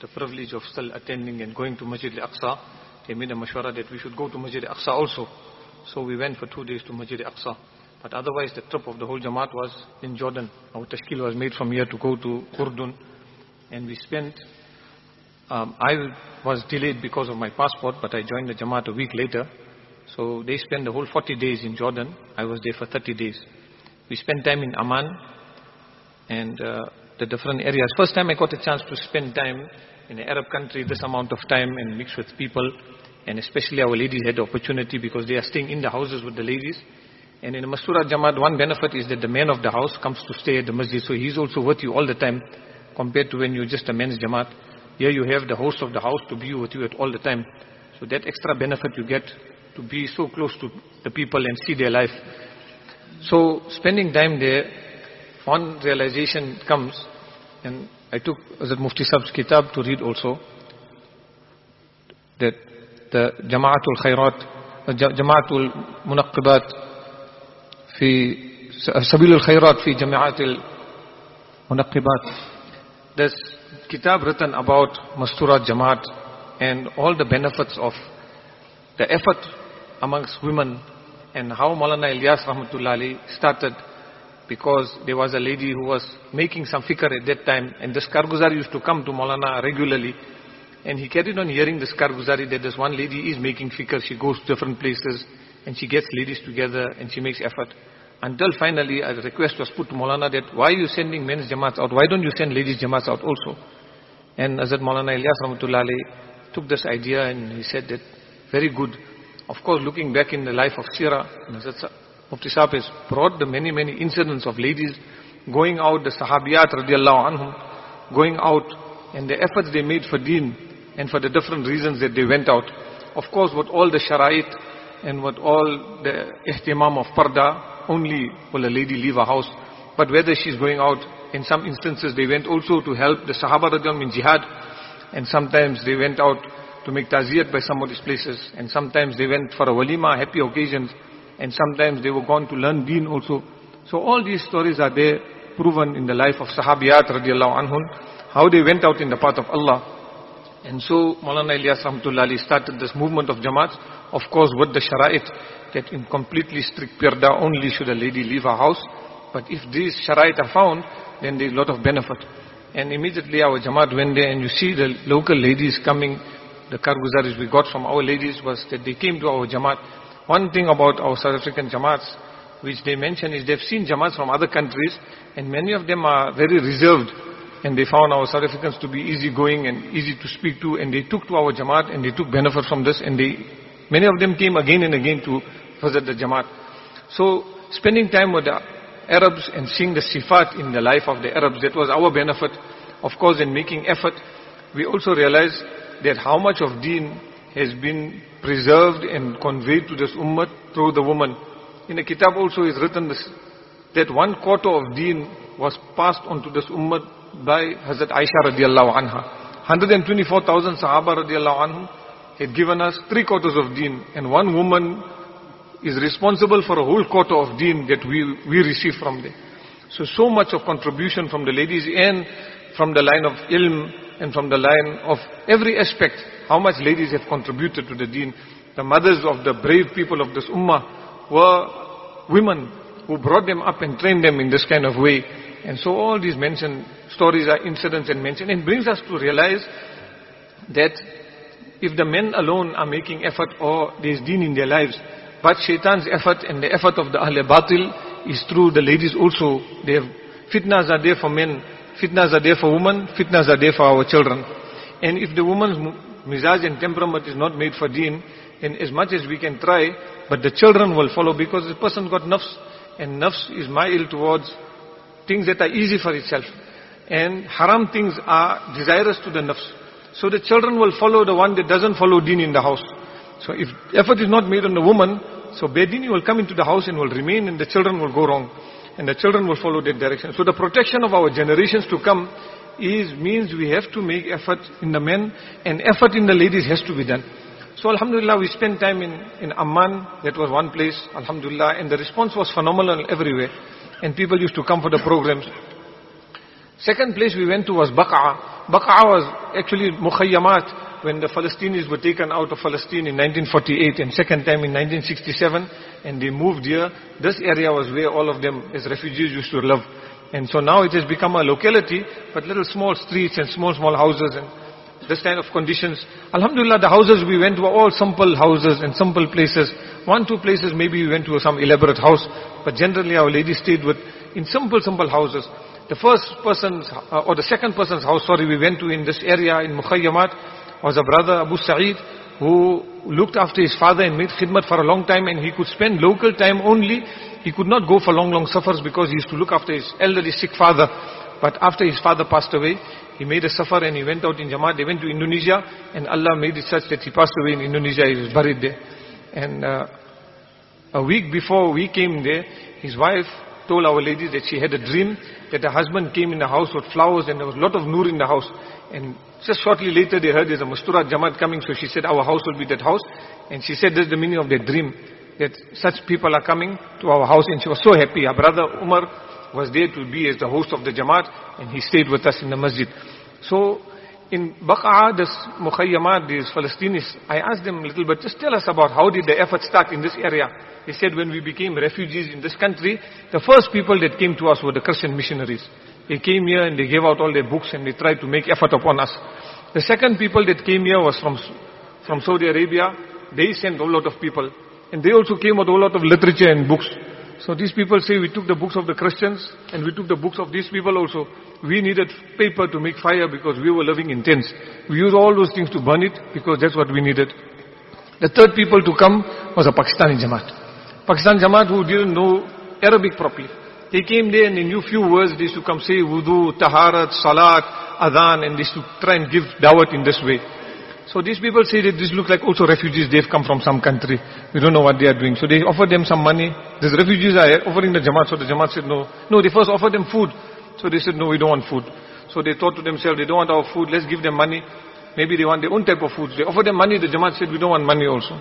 the privilege of still attending and going to Masjid al-Aqsa they made a mashwara that we should go to Masjid al-Aqsa also so we went for two days to Masjid al-Aqsa but otherwise the trip of the whole Jamaat was in Jordan our tashkil was made from here to go to Urdun and we spent um, I was delayed because of my passport, but I joined the Jamaat a week later. So they spent the whole 40 days in Jordan. I was there for 30 days. We spent time in Amman and uh, the different areas. First time I got a chance to spend time in an Arab country, this amount of time and mix with people. And especially our ladies had the opportunity because they are staying in the houses with the ladies. And in a Mastura Jamaat, one benefit is that the man of the house comes to stay at the masjid. So he's also with you all the time compared to when you're just a men's Jamaat. Here you have the host of the house to be with you at all the time. So that extra benefit you get to be so close to the people and see their life. So spending time there, one realization comes, and I took Hazrat Mufti Sab's kitab to read also, that the Jamaatul Khairat, uh, Jamaatul Munaqqibat في سبيل الخيرات في جماعات المنقبات there's kitab written about Masturat Jamaat and all the benefits of the effort amongst women and how Maulana Ilyas Rahmatullah started because there was a lady who was making some fikr at that time and this Karguzari used to come to Maulana regularly and he carried on hearing this Karguzari that this one lady is making fikr, she goes to different places and she gets ladies together and she makes effort. Until finally a request was put to Maulana that why are you sending men's jamaats out? Why don't you send ladies jamaats out also? And Hazrat Maulana Ilyas Rahmatullah Ali took this idea and he said that very good. Of course looking back in the life of Sira, Hazrat Mufti Sahib has brought the many many incidents of ladies going out, the Sahabiyat radiallahu anhum, going out and the efforts they made for deen and for the different reasons that they went out. Of course with all the sharait and with all the ihtimam of parda, only will a lady leave a house. But whether she's going out, in some instances they went also to help the Sahaba radiallahu in jihad. And sometimes they went out to make taziyat by some of these places. And sometimes they went for a walima, happy occasions. And sometimes they were gone to learn deen also. So all these stories are there, proven in the life of Sahabiyat radiallahu anhum, how they went out in the path of Allah. And so Maulana Ilyas Rahmatullah started this movement of Jamaat, of course with the Shara'it, that in completely strict parda only should a lady leave her house. But if these Shara'it are found, then there's a lot of benefit. And immediately our Jamaat went there and you see the local ladies coming, the Karguzaris we got from our ladies was that they came to our Jamaat. One thing about our South African Jamaats, which they mention is they've seen Jamaats from other countries and many of them are very reserved and they found our South Africans to be easygoing and easy to speak to and they took to our Jamaat and they took benefit from this and they, many of them came again and again to visit the Jamaat. So spending time with the Arabs and seeing the sifat in the life of the Arabs, that was our benefit. Of course in making effort, we also realized that how much of deen has been preserved and conveyed to this ummah through the woman. In the kitab also is written this, that one quarter of deen was passed on to this ummah by Hazrat Aisha radiallahu anha. 124,000 Sahaba radiallahu anhum had given us three quarters of deen and one woman is responsible for a whole quarter of deen that we, we receive from them. So, so much of contribution from the ladies and from the line of ilm and from the line of every aspect, how much ladies have contributed to the deen. The mothers of the brave people of this ummah were women who brought them up and trained them in this kind of way. And so all these mentioned stories are incidents and mentioned and brings us to realize that if the men alone are making effort or there is deen in their lives, but shaitan's effort and the effort of the Ahl Batil is through the ladies also. They have, fitnas are there for men, fitnas are there for women, fitnas are there for our children. And if the woman's mizaj and temperament is not made for deen, then as much as we can try, but the children will follow because the person got nafs And nafs is ma'il towards things that are easy for itself. And haram things are desirous to the nafs. So the children will follow the one that doesn't follow deen in the house. So if effort is not made on the woman, so bedini will come into the house and will remain and the children will go wrong. And the children will follow that direction. So the protection of our generations to come is, means we have to make effort in the men and effort in the ladies has to be done. So Alhamdulillah, we spent time in, in Amman. That was one place, Alhamdulillah. And the response was phenomenal everywhere. And people used to come for the programs. Second place we went to was Baqa. Baqa was actually Mukhayyamat when the Palestinians were taken out of Palestine in 1948 and second time in 1967 and they moved here. This area was where all of them as refugees used to live. And so now it has become a locality, but little small streets and small, small houses and this kind of conditions. Alhamdulillah, the houses we went to were all simple houses and simple places. One, two places maybe we went to some elaborate house, but generally our ladies stayed with in simple, simple houses. The first person's, uh, or the second person's house, sorry, we went to in this area in Mukhayyamat was a brother, Abu Sa'id, who looked after his father and made khidmat for a long time and he could spend local time only. He could not go for long, long safars because he used to look after his elderly sick father. But after his father passed away, he made a safar and he went out in Jamaat. They went to Indonesia and Allah made it such that he passed away in Indonesia. He was buried there. And uh, a week before we came there, his wife told our Lady that she had a dream that her husband came in the house with flowers and there was a lot of nur in the house. And just shortly later they heard there's a Masturat Jamaat coming, so she said our house will be that house. And she said that's the meaning of that dream, that such people are coming to our house. And she was so happy. Her brother Umar was there to be as the host of the Jamaat and he stayed with us in the masjid. So in Baqa, this Mukhayyamat, these Palestinians, I asked them a little bit, just tell us about how did the effort start in this area. They said when we became refugees in this country, the first people that came to us were the Christian missionaries. They came here and they gave out all their books and they tried to make effort upon us. The second people that came here was from, from Saudi Arabia. They sent a lot of people. And they also came with a lot of literature and books. So these people say we took the books of the Christians and we took the books of these people also. We needed paper to make fire because we were living in tents. We used all those things to burn it because that's what we needed. The third people to come was a Pakistani Jamaat. Pakistan Jamaat who didn't know Arabic properly. They came there and they knew few words. They used to come say wudu, taharat, salat, adhan and they used to try and give dawat in this way. So these people say that this look like also refugees. They've come from some country. We don't know what they are doing. So they offered them some money. These refugees are offering the Jamaat. So the Jamaat said no. No, they first offered them food. So they said no, we don't want food. So they thought to themselves, they don't want our food. Let's give them money. Maybe they want their own type of food. They offered them money. The Jamaat said we don't want money also.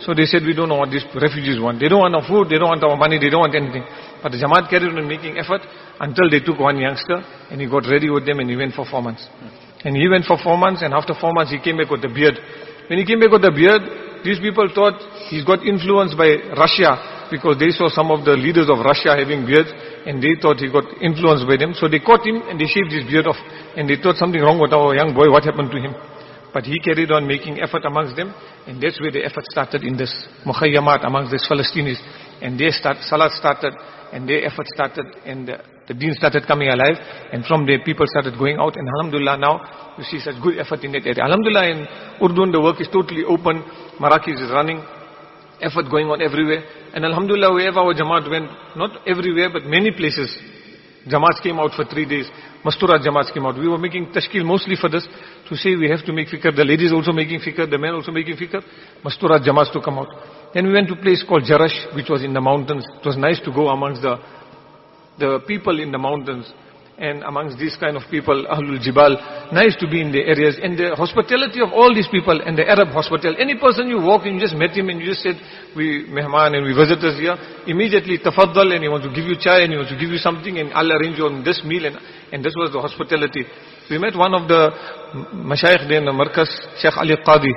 So they said, we don't know what these refugees want. They don't want our food, they don't want our money, they don't want anything. But the Jamaat carried on making effort until they took one youngster and he got ready with them and he went for four months. And he went for four months and after four months he came back with the beard. When he came back with the beard, these people thought he's got influenced by Russia because they saw some of the leaders of Russia having beards and they thought he got influenced by them. So they caught him and they shaved his beard off and they thought something wrong with our young boy, what happened to him? But he carried on making effort amongst them, and that's where the effort started in this mukhayyamat amongst these Palestinians. And their start, salat started, and their effort started, and the, the deen started coming alive, and from there people started going out, and alhamdulillah now, you see such good effort in that area. Alhamdulillah in Urdun the work is totally open, Marakis is running, effort going on everywhere, and alhamdulillah wherever our Jamaat went, not everywhere but many places, Jamaats came out for three days. Masturat Jamaats came out. We were making tashkil mostly for this to say we have to make fikr. The ladies also making fikr, the men also making fikr. Masturat Jamaats to come out. Then we went to a place called Jarash, which was in the mountains. It was nice to go amongst the, the people in the mountains and amongst these kind of people, Ahlul Jibal, nice to be in the areas. And the hospitality of all these people and the Arab hospital. Any person you walk in, you just met him and you just said, we mehman and we visitors here, immediately tafaddal and he wants to give you chai and he wants to give you something and I'll arrange you on this meal and, and this was the hospitality. We met one of the mashayikh there in the Markaz, Sheikh Ali Qadi,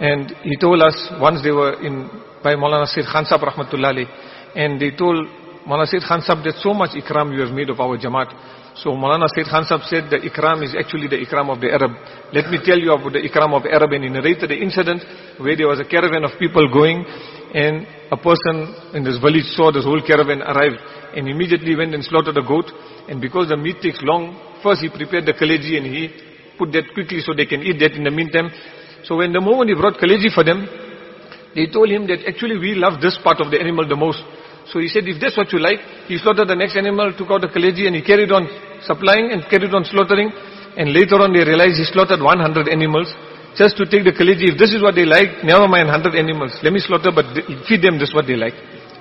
and he told us once they were in, by Maulana Sayyid Khan Rahmatullahi, and they told Maulana Sayyid Khan that so much ikram you have made of our Jamaat. So Maulana Sayyid Khan said the ikram is actually the ikram of the Arab. Let me tell you about the ikram of Arab and he narrated the incident where there was a caravan of people going and a person in this village saw this whole caravan arrive and immediately went and slaughtered a goat and because the meat takes long, first he prepared the kaleji and he put that quickly so they can eat that in the meantime. So when the moment he brought kaleji for them, they told him that actually we love this part of the animal the most. So he said, if that's what you like, he slaughtered the next animal, took out the kaleji and he carried on supplying and carried on slaughtering. And later on they realized he slaughtered 100 animals just to take the kaleji. If this is what they like, never mind 100 animals. Let me slaughter but feed them this what they like.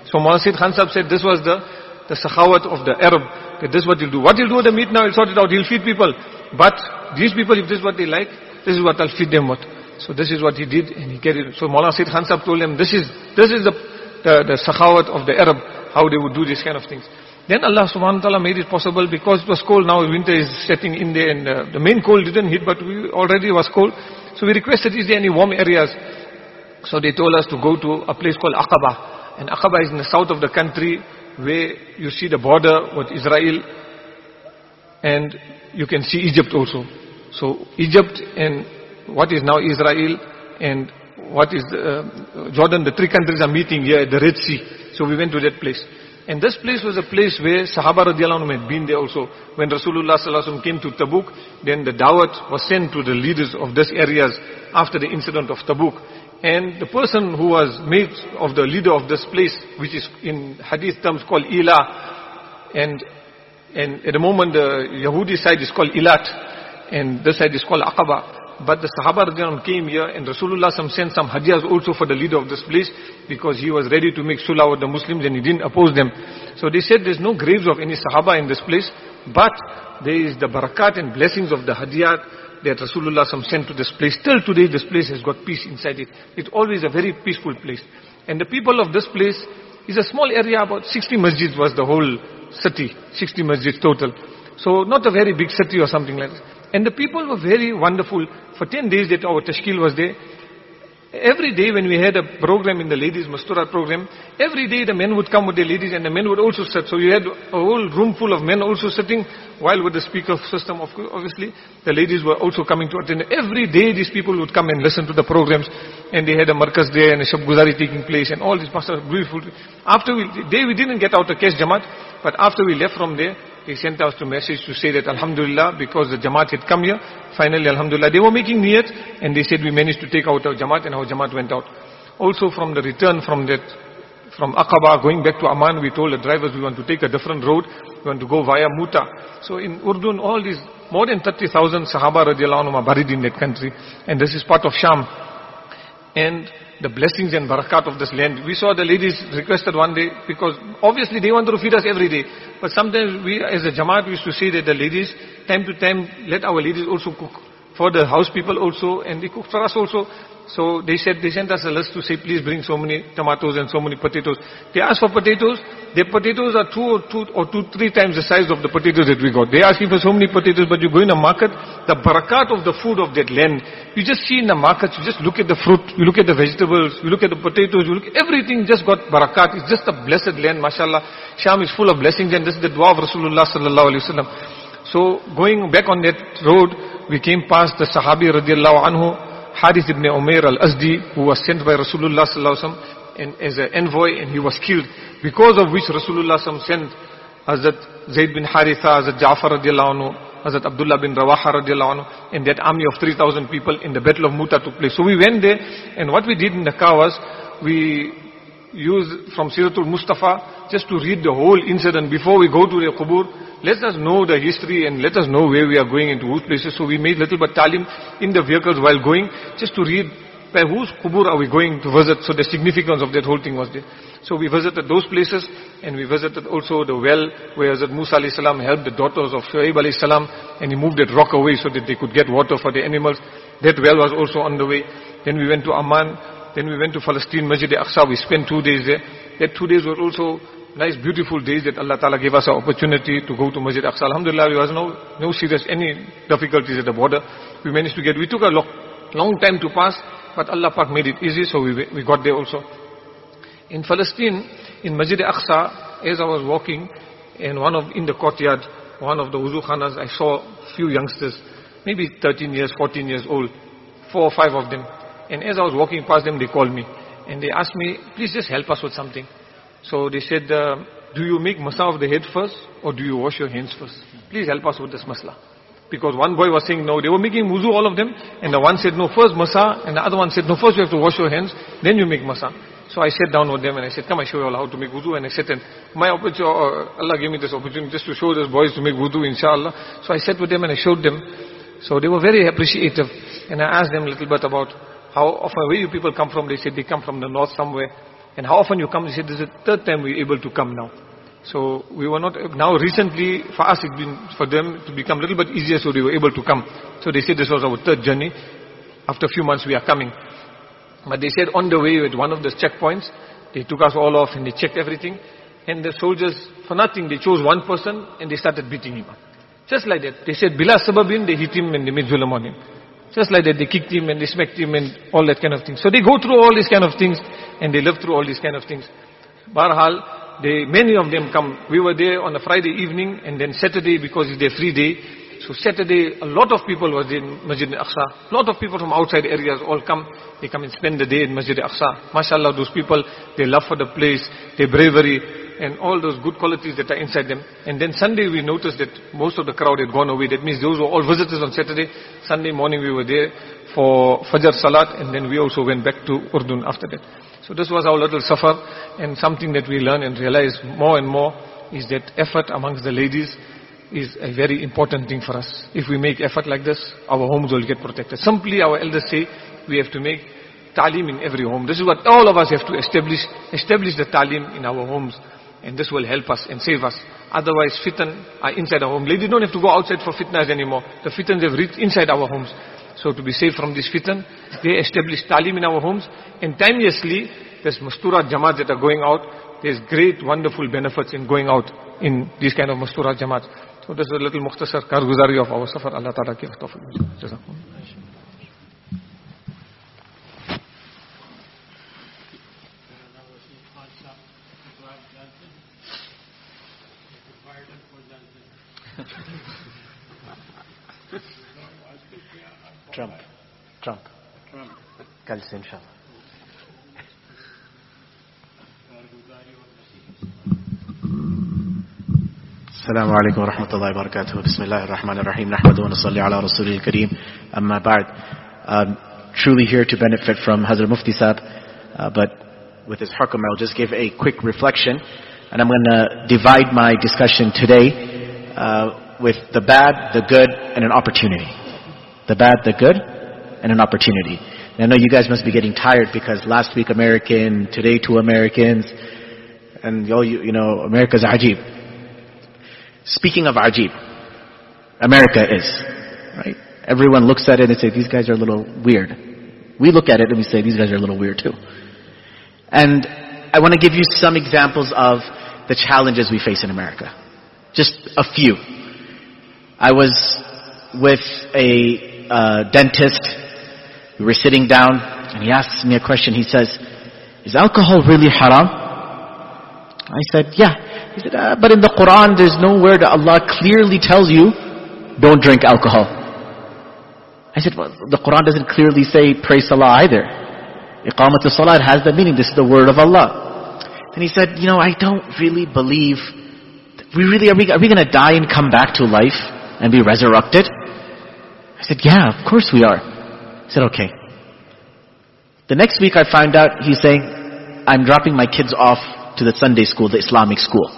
So Sayyid Khan said this was the, the sakhawat of the Arab. That this is what he'll do. What he'll do with the meat now, he'll sort it out. He'll feed people. But these people, if this is what they like, this is what I'll feed them with. So this is what he did and he carried it. So Sayyid Khan told him, this is, this is the, the, the sakhawat of the Arab, how they would do these kind of things. Then Allah subhanahu wa ta'ala made it possible because it was cold now, winter is setting in there and uh, the main cold didn't hit but we already was cold. So we requested, is there any warm areas? So they told us to go to a place called Aqaba. And Aqaba is in the south of the country where you see the border with Israel and you can see Egypt also. So Egypt and what is now Israel and what is uh, Jordan, the three countries are meeting here at the Red Sea. So we went to that place. And this place was a place where Sahaba radiallahu anhu had been there also. When Rasulullah sallallahu came to Tabuk, then the dawat was sent to the leaders of these areas after the incident of Tabuk. And the person who was made of the leader of this place, which is in hadith terms called Ila, and, and at the moment the Yahudi side is called Eilat, and this side is called Aqaba. But the Sahaba came here and Rasulullah sent some hadiyas also for the leader of this place because he was ready to make sulah with the Muslims and he didn't oppose them. So they said there's no graves of any Sahaba in this place, but there is the barakat and blessings of the hadiyat that Rasulullah sent to this place. Till today this place has got peace inside it. It's always a very peaceful place. And the people of this place is a small area, about 60 masjids was the whole city, 60 masjids total. So not a very big city or something like that. And the people were very wonderful. For 10 days that our tashkil was there, every day when we had a program in the ladies mastura program, every day the men would come with the ladies and the men would also sit. So you had a whole room full of men also sitting, while with the speaker system, of obviously, the ladies were also coming to attend. Every day these people would come and listen to the programs, and they had a markaz there and a shabguzari taking place, and all these pastor beautiful. After we, day we didn't get out a cash jamaat, but after we left from there, he sent us a message to say that Alhamdulillah, because the Jamaat had come here, finally Alhamdulillah, they were making niyat, and they said we managed to take out our Jamaat, and our Jamaat went out. Also from the return from that, from Aqaba, going back to Amman, we told the drivers we want to take a different road, we want to go via Muta. So in Urdun, all these, more than 30,000 Sahaba radiallahu anhu are buried in that country, and this is part of Sham. And the blessings and barakat of this land. We saw the ladies requested one day because obviously they want to feed us every day. But sometimes we as a Jamaat we used to say that the ladies time to time let our ladies also cook for the house people also and they cook for us also. So they said, they sent us a list to say, please bring so many tomatoes and so many potatoes. They asked for potatoes. Their potatoes are two or two or two, three times the size of the potatoes that we got. They are asking for so many potatoes, but you go in a market, the barakat of the food of that land, you just see in the market, you just look at the fruit, you look at the vegetables, you look at the potatoes, you look, everything just got barakat. It's just a blessed land, mashallah. Sham is full of blessings and this is the dua of Rasulullah sallallahu alayhi wa So going back on that road, we came past the Sahabi radiallahu anhu, Harith ibn Umair al-Azdi, who was sent by Rasulullah sallallahu and as an envoy and he was killed. Because of which Rasulullah sent Hazrat Zayd bin Haritha, Hazrat Ja'far radiallahu anhu, Hazrat Abdullah bin Rawaha radiallahu anhu, and that army of 3,000 people in the battle of Muta took place. So we went there, and what we did in the car was, we used from Siratul Mustafa, just to read the whole incident before we go to the Qubur, let us know the history and let us know where we are going into whose places. So we made little but talim in the vehicles while going, just to read by whose kubur are we going to visit. So the significance of that whole thing was there. So we visited those places and we visited also the well where Hazrat Musa alayhi salam helped the daughters of Shuaib alayhi salam and he moved that rock away so that they could get water for the animals. That well was also on the way. Then we went to Amman. Then we went to Palestine, Masjid al-Aqsa. We spent two days there. That two days were also nice beautiful days that Allah Ta'ala gave us an opportunity to go to Masjid Aqsa. Alhamdulillah, there was no, no serious, any difficulties at the border. We managed to get, we took a long, long time to pass, but Allah Pak made it easy, so we, we got there also. In Palestine, in Masjid Aqsa, as I was walking, and one of, in the courtyard, one of the wuzu khanas, I saw a few youngsters, maybe 13 years, 14 years old, four or five of them. And as I was walking past them, they called me. And they asked me, please just help us with something. So they said, uh, do you make masa of the head first or do you wash your hands first? Please help us with this masla. Because one boy was saying no, they were making wuzu all of them, and the one said no, first masa, and the other one said no, first you have to wash your hands, then you make masa. So I sat down with them and I said, come I show you all how to make wudu. And I said, and my opportunity, uh, Allah gave me this opportunity just to show those boys to make wudu, inshallah. So I sat with them and I showed them. So they were very appreciative. And I asked them a little bit about how often, where you people come from. They said they come from the north somewhere. And how often you come? They said, this is the third time we're able to come now. So we were not, now recently for us it's been, for them to become a little bit easier so they were able to come. So they said this was our third journey. After a few months we are coming. But they said on the way at one of the checkpoints, they took us all off and they checked everything. And the soldiers, for nothing, they chose one person and they started beating him up. Just like that. They said, Bila sababin, they hit him and they made zulm on him. Just like that, they kicked him and they smacked him and all that kind of thing. So they go through all these kind of things and they live through all these kind of things. Barhal, they, many of them come. We were there on a Friday evening and then Saturday because it's their free day. So Saturday, a lot of people was in Masjid al-Aqsa. A lot of people from outside areas all come. They come and spend the day in Masjid al-Aqsa. MashaAllah, those people, they love for the place, their bravery, and all those good qualities that are inside them. And then Sunday we noticed that most of the crowd had gone away. That means those were all visitors on Saturday. Sunday morning we were there for Fajr Salat and then we also went back to Urdun after that. So this was our little safar and something that we learn and realize more and more is that effort amongst the ladies is a very important thing for us. If we make effort like this, our homes will get protected. Simply our elders say we have to make talim in every home. This is what all of us have to establish, establish the talim in our homes. And this will help us and save us. Otherwise, fitan are inside our home. Ladies don't have to go outside for fitnas anymore. The fitans have reached inside our homes. So to be safe from this fitan, they establish talim in our homes. And timelessly, there's masturat jamaat that are going out. There's great, wonderful benefits in going out in these kind of masturat jamaat. So this is a little mukhtasar karguzari of our safar. Allah Ta'ala ki Jazakum. Trump. Trump. कल से इंशाल्लाह السلام عليكم ورحمة الله وبركاته بسم الله الرحمن الرحيم نحمد ونصلي على رسول الكريم أما بعد um, truly here to benefit from Hazrat Mufti Saab uh, but with his hukam I'll just give a quick reflection and I'm going to divide my discussion today uh, with the bad, the good and an opportunity the bad, the good and an opportunity and I know you guys must be getting tired because last week American, today two Americans and all you, you know America's ajib Speaking of ajib, America is, right? Everyone looks at it and say, these guys are a little weird. We look at it and we say, these guys are a little weird too. And I want to give you some examples of the challenges we face in America. Just a few. I was with a uh, dentist. We were sitting down and he asks me a question. He says, is alcohol really haram? I said, yeah. He said, ah, but in the Quran there's nowhere that Allah clearly tells you, don't drink alcohol. I said, well, the Quran doesn't clearly say pray salah either. Iqamat salah has the meaning, this is the word of Allah. Then he said, you know, I don't really believe, we really, are we, are we going to die and come back to life and be resurrected? I said, yeah, of course we are. He said, okay. The next week I found out he's saying, I'm dropping my kids off to the Sunday school, the Islamic school.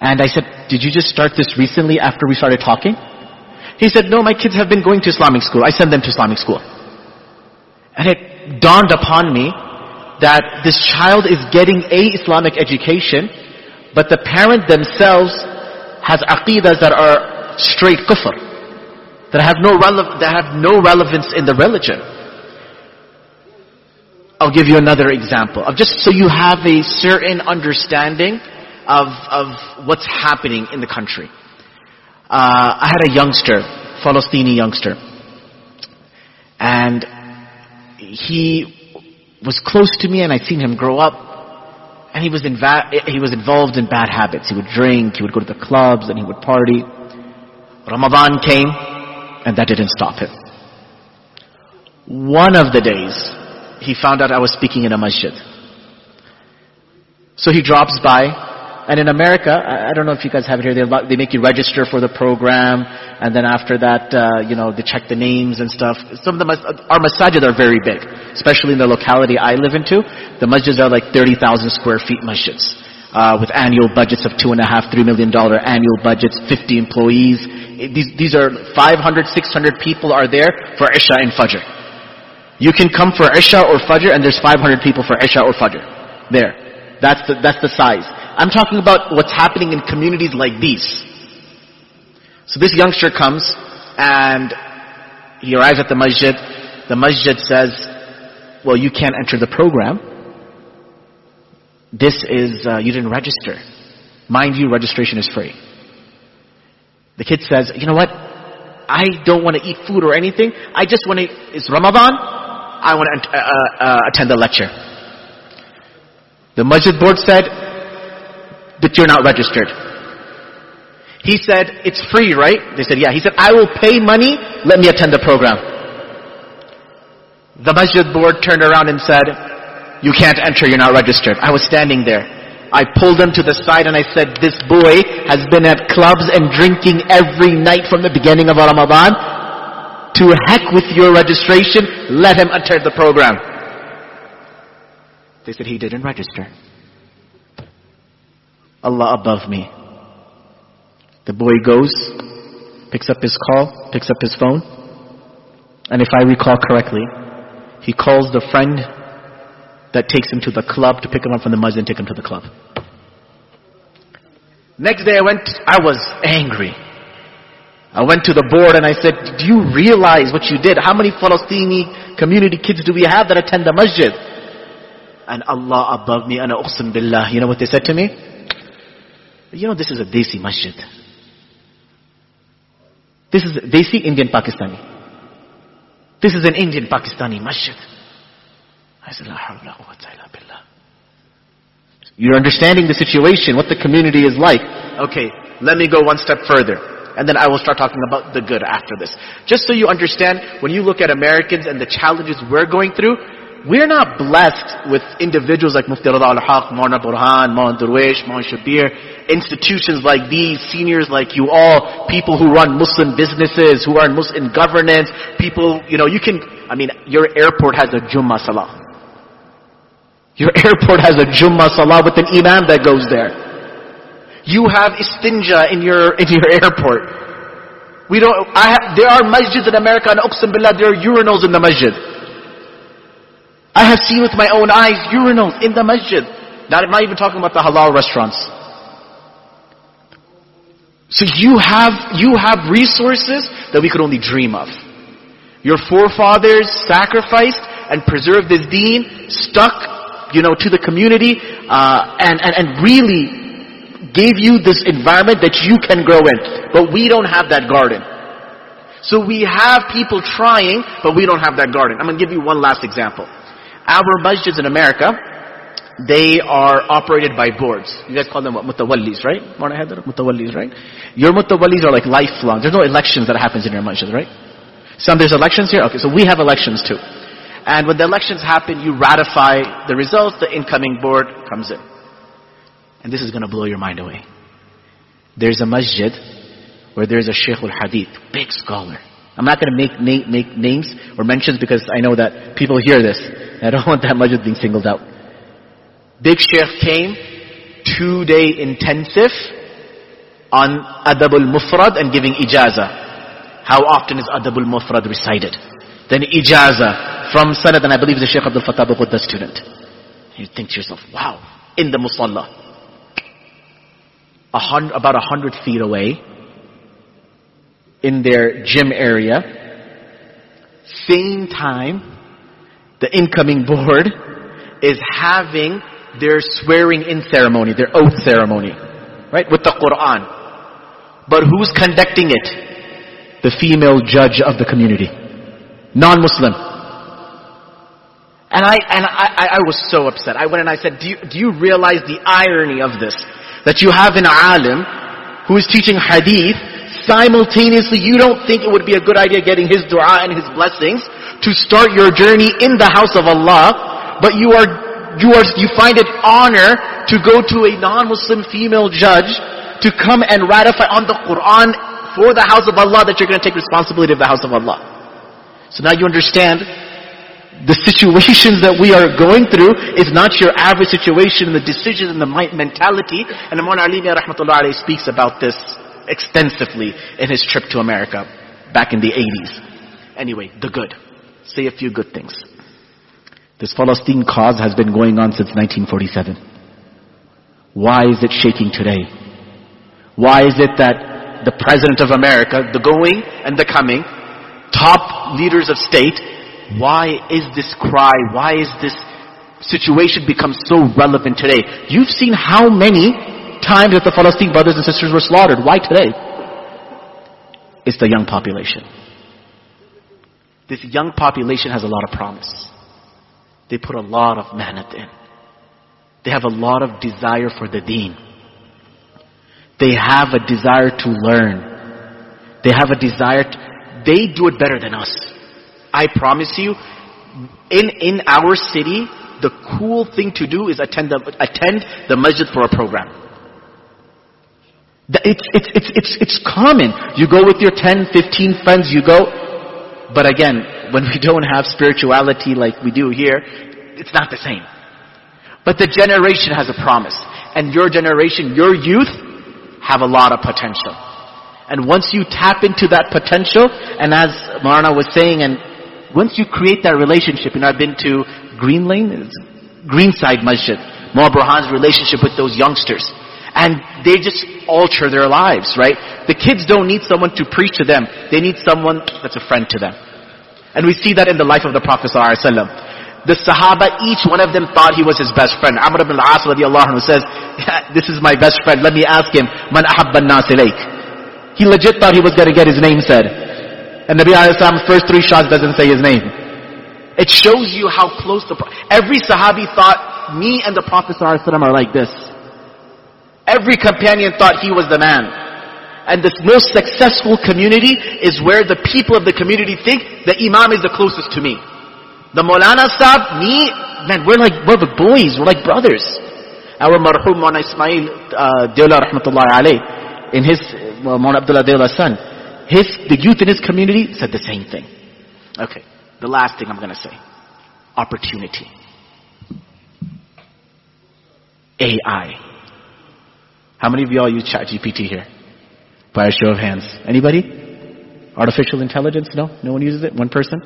And I said, did you just start this recently after we started talking? He said, no, my kids have been going to Islamic school. I send them to Islamic school. And it dawned upon me that this child is getting a Islamic education, but the parent themselves has aqidas that are straight kufr, that have no, that have no relevance in the religion. I'll give you another example of just so you have a certain understanding of, of what's happening in the country. Uh, I had a youngster, Palestinian youngster, and he was close to me and I'd seen him grow up and he was, inva- he was involved in bad habits. He would drink, he would go to the clubs and he would party. Ramadan came and that didn't stop him. One of the days, he found out I was speaking in a masjid. So he drops by And in America, I don't know if you guys have it here, they, they make you register for the program, and then after that, uh, you know, they check the names and stuff. Some of the, mas- our masajid are very big, especially in the locality I live into. The masjids are like 30,000 square feet masjids, uh, with annual budgets of two and a half, three million dollar annual budgets, 50 employees. These, these are 500, 600 people are there for Isha and Fajr. You can come for Isha or Fajr and there's 500 people for Isha or Fajr. There. That's the, that's the size. I'm talking about what's happening in communities like these. So this youngster comes and he arrives at the masjid. The masjid says, well, you can't enter the program. This is, uh, you didn't register. Mind you, registration is free. The kid says, you know what? I don't want to eat food or anything. I just want to, it's Ramadan. I want to uh, uh, attend the lecture. The masjid board said that you're not registered. He said, it's free, right? They said, yeah. He said, I will pay money, let me attend the program. The masjid board turned around and said, you can't enter, you're not registered. I was standing there. I pulled him to the side and I said, this boy has been at clubs and drinking every night from the beginning of Ramadan. To heck with your registration, let him enter the program. They said he didn't register. Allah above me. The boy goes, picks up his call, picks up his phone, and if I recall correctly, he calls the friend that takes him to the club to pick him up from the masjid and take him to the club. Next day I went, I was angry. I went to the board and I said, do you realize what you did? How many Palestinian community kids do we have that attend the masjid? And Allah above me, and uqsim billah, you know what they said to me? You know this is a Desi masjid. This is a Desi Indian Pakistani. This is an Indian Pakistani masjid. I said, La hawla quwwata illa billah. You're understanding the situation, what the community is like. Okay, let me go one step further. And then I will start talking about the good after this. Just so you understand, when you look at Americans and the challenges we're going through, we're not blessed with individuals like Mufti Radaul Haq, Maulana Burhan, Maulana Durwesh, Maulana Shabir, institutions like these, seniors like you all, people who run Muslim businesses, who are in Muslim governance, people, you know, you can, I mean, your airport has a Jummah Salah. Your airport has a Jummah Salah with an imam that goes there. You have istinja in your, in your airport. We don't, I have, there are masjids in America and Uqsim Billah, there are urinals in the masjid. I have seen with my own eyes urinals in the masjid. Not, I'm not even talking about the halal restaurants. So you have, you have resources that we could only dream of. Your forefathers sacrificed and preserved this deen, stuck, you know, to the community, uh, and, and, and really gave you this environment that you can grow in. But we don't have that garden. So we have people trying, but we don't have that garden. I'm going to give you one last example. Our masjids in America, they are operated by boards. You guys call them what? Mutawallis, right? Mutawallis, right? Your mutawallis are like lifelong. There's no elections that happens in your masjid, right? Some there's elections here? Okay, so we have elections too. And when the elections happen, you ratify the results, the incoming board comes in. And this is going to blow your mind away. There's a masjid where there's a Shaykh al-Hadith, big scholar. I'm not going to make, na- make names or mentions because I know that people hear this. I don't want that masjid being singled out. Big Sheikh came, two day intensive on Adab al-Mufrad and giving ijaza. How often is Adab al-Mufrad recited? Then ijaza from Sanad and I believe the Sheikh Abdul Fattah Abu Ghuddah, the student. You think to yourself, wow, in the musalla. A hundred, about a hundred feet away, in their gym area, same time, the incoming board is having their swearing in ceremony, their oath ceremony, right, with the Quran. But who's conducting it? The female judge of the community. Non-Muslim. And I, and I, I, was so upset. I went and I said, do you, do you realize the irony of this? That you have an alim who is teaching hadith, simultaneously you don't think it would be a good idea getting his dua and his blessings to start your journey in the house of Allah, but you are, you are, you find it honor to go to a non-Muslim female judge to come and ratify on the Quran for the house of Allah that you're going to take responsibility of the house of Allah. So now you understand the situations that we are going through is not your average situation, and the decision and the mentality. And Imam Alimi rahmatullah speaks about this extensively in his trip to America back in the 80s. Anyway, the good. Say a few good things. This Palestine cause has been going on since 1947. Why is it shaking today? Why is it that the President of America, the going and the coming, top leaders of state, why is this cry, why is this situation become so relevant today? You've seen how many times that the Palestinian brothers and sisters were slaughtered. Why today? It's the young population. This young population has a lot of promise. They put a lot of mehnat in. They have a lot of desire for the deen. They have a desire to learn. They have a desire, to, they do it better than us. I promise you, in, in our city, the cool thing to do is attend the, attend the masjid for a program. It's, it's, it's, it's, it's common. You go with your 10, 15 friends, you go. But again, when we don't have spirituality like we do here, it's not the same. But the generation has a promise. And your generation, your youth, have a lot of potential. And once you tap into that potential, and as Maulana was saying, and once you create that relationship, and I've been to Green Lane, Greenside Masjid, Maw Burhan's relationship with those youngsters. And they just alter their lives, right? The kids don't need someone to preach to them. They need someone that's a friend to them. And we see that in the life of the Prophet ﷺ. The Sahaba, each one of them thought he was his best friend. Amr ibn al-As radiallahu anhu says, this is my best friend. Let me ask him, man nas He legit thought he was going to get his name said. And Nabi Islam's first three shots doesn't say his name. It shows you how close the, every Sahabi thought, me and the Prophet ﷺ are like this. Every companion thought he was the man. And this most successful community is where the people of the community think the Imam is the closest to me. The Maulana Sahib, me, man, we're like, we're the boys, we're like brothers. Our marhum Maulana Ismail uh, rahmatullahi in his, uh, Maulana Abdullah Deola's son, his, the youth in his community said the same thing. Okay, the last thing I'm gonna say. Opportunity. AI. How many of y'all use ChatGPT here? By a show of hands. Anybody? Artificial intelligence? No? No one uses it? One person?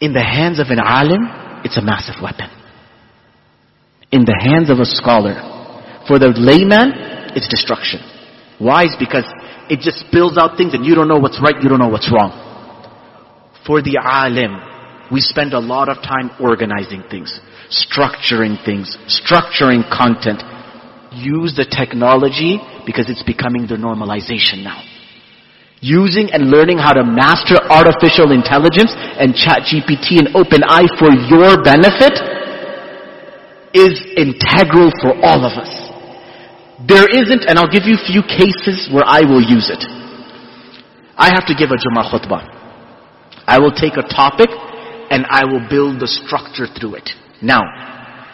In the hands of an alim, it's a massive weapon. In the hands of a scholar, for the layman, it's destruction. Why? It's because it just spills out things and you don't know what's right, you don't know what's wrong. For the alim, we spend a lot of time organizing things, structuring things, structuring content, use the technology because it's becoming the normalization now. Using and learning how to master artificial intelligence and ChatGPT and OpenAI for your benefit is integral for all of us. There isn't, and I'll give you a few cases where I will use it. I have to give a Jummah khutbah. I will take a topic and I will build the structure through it. Now,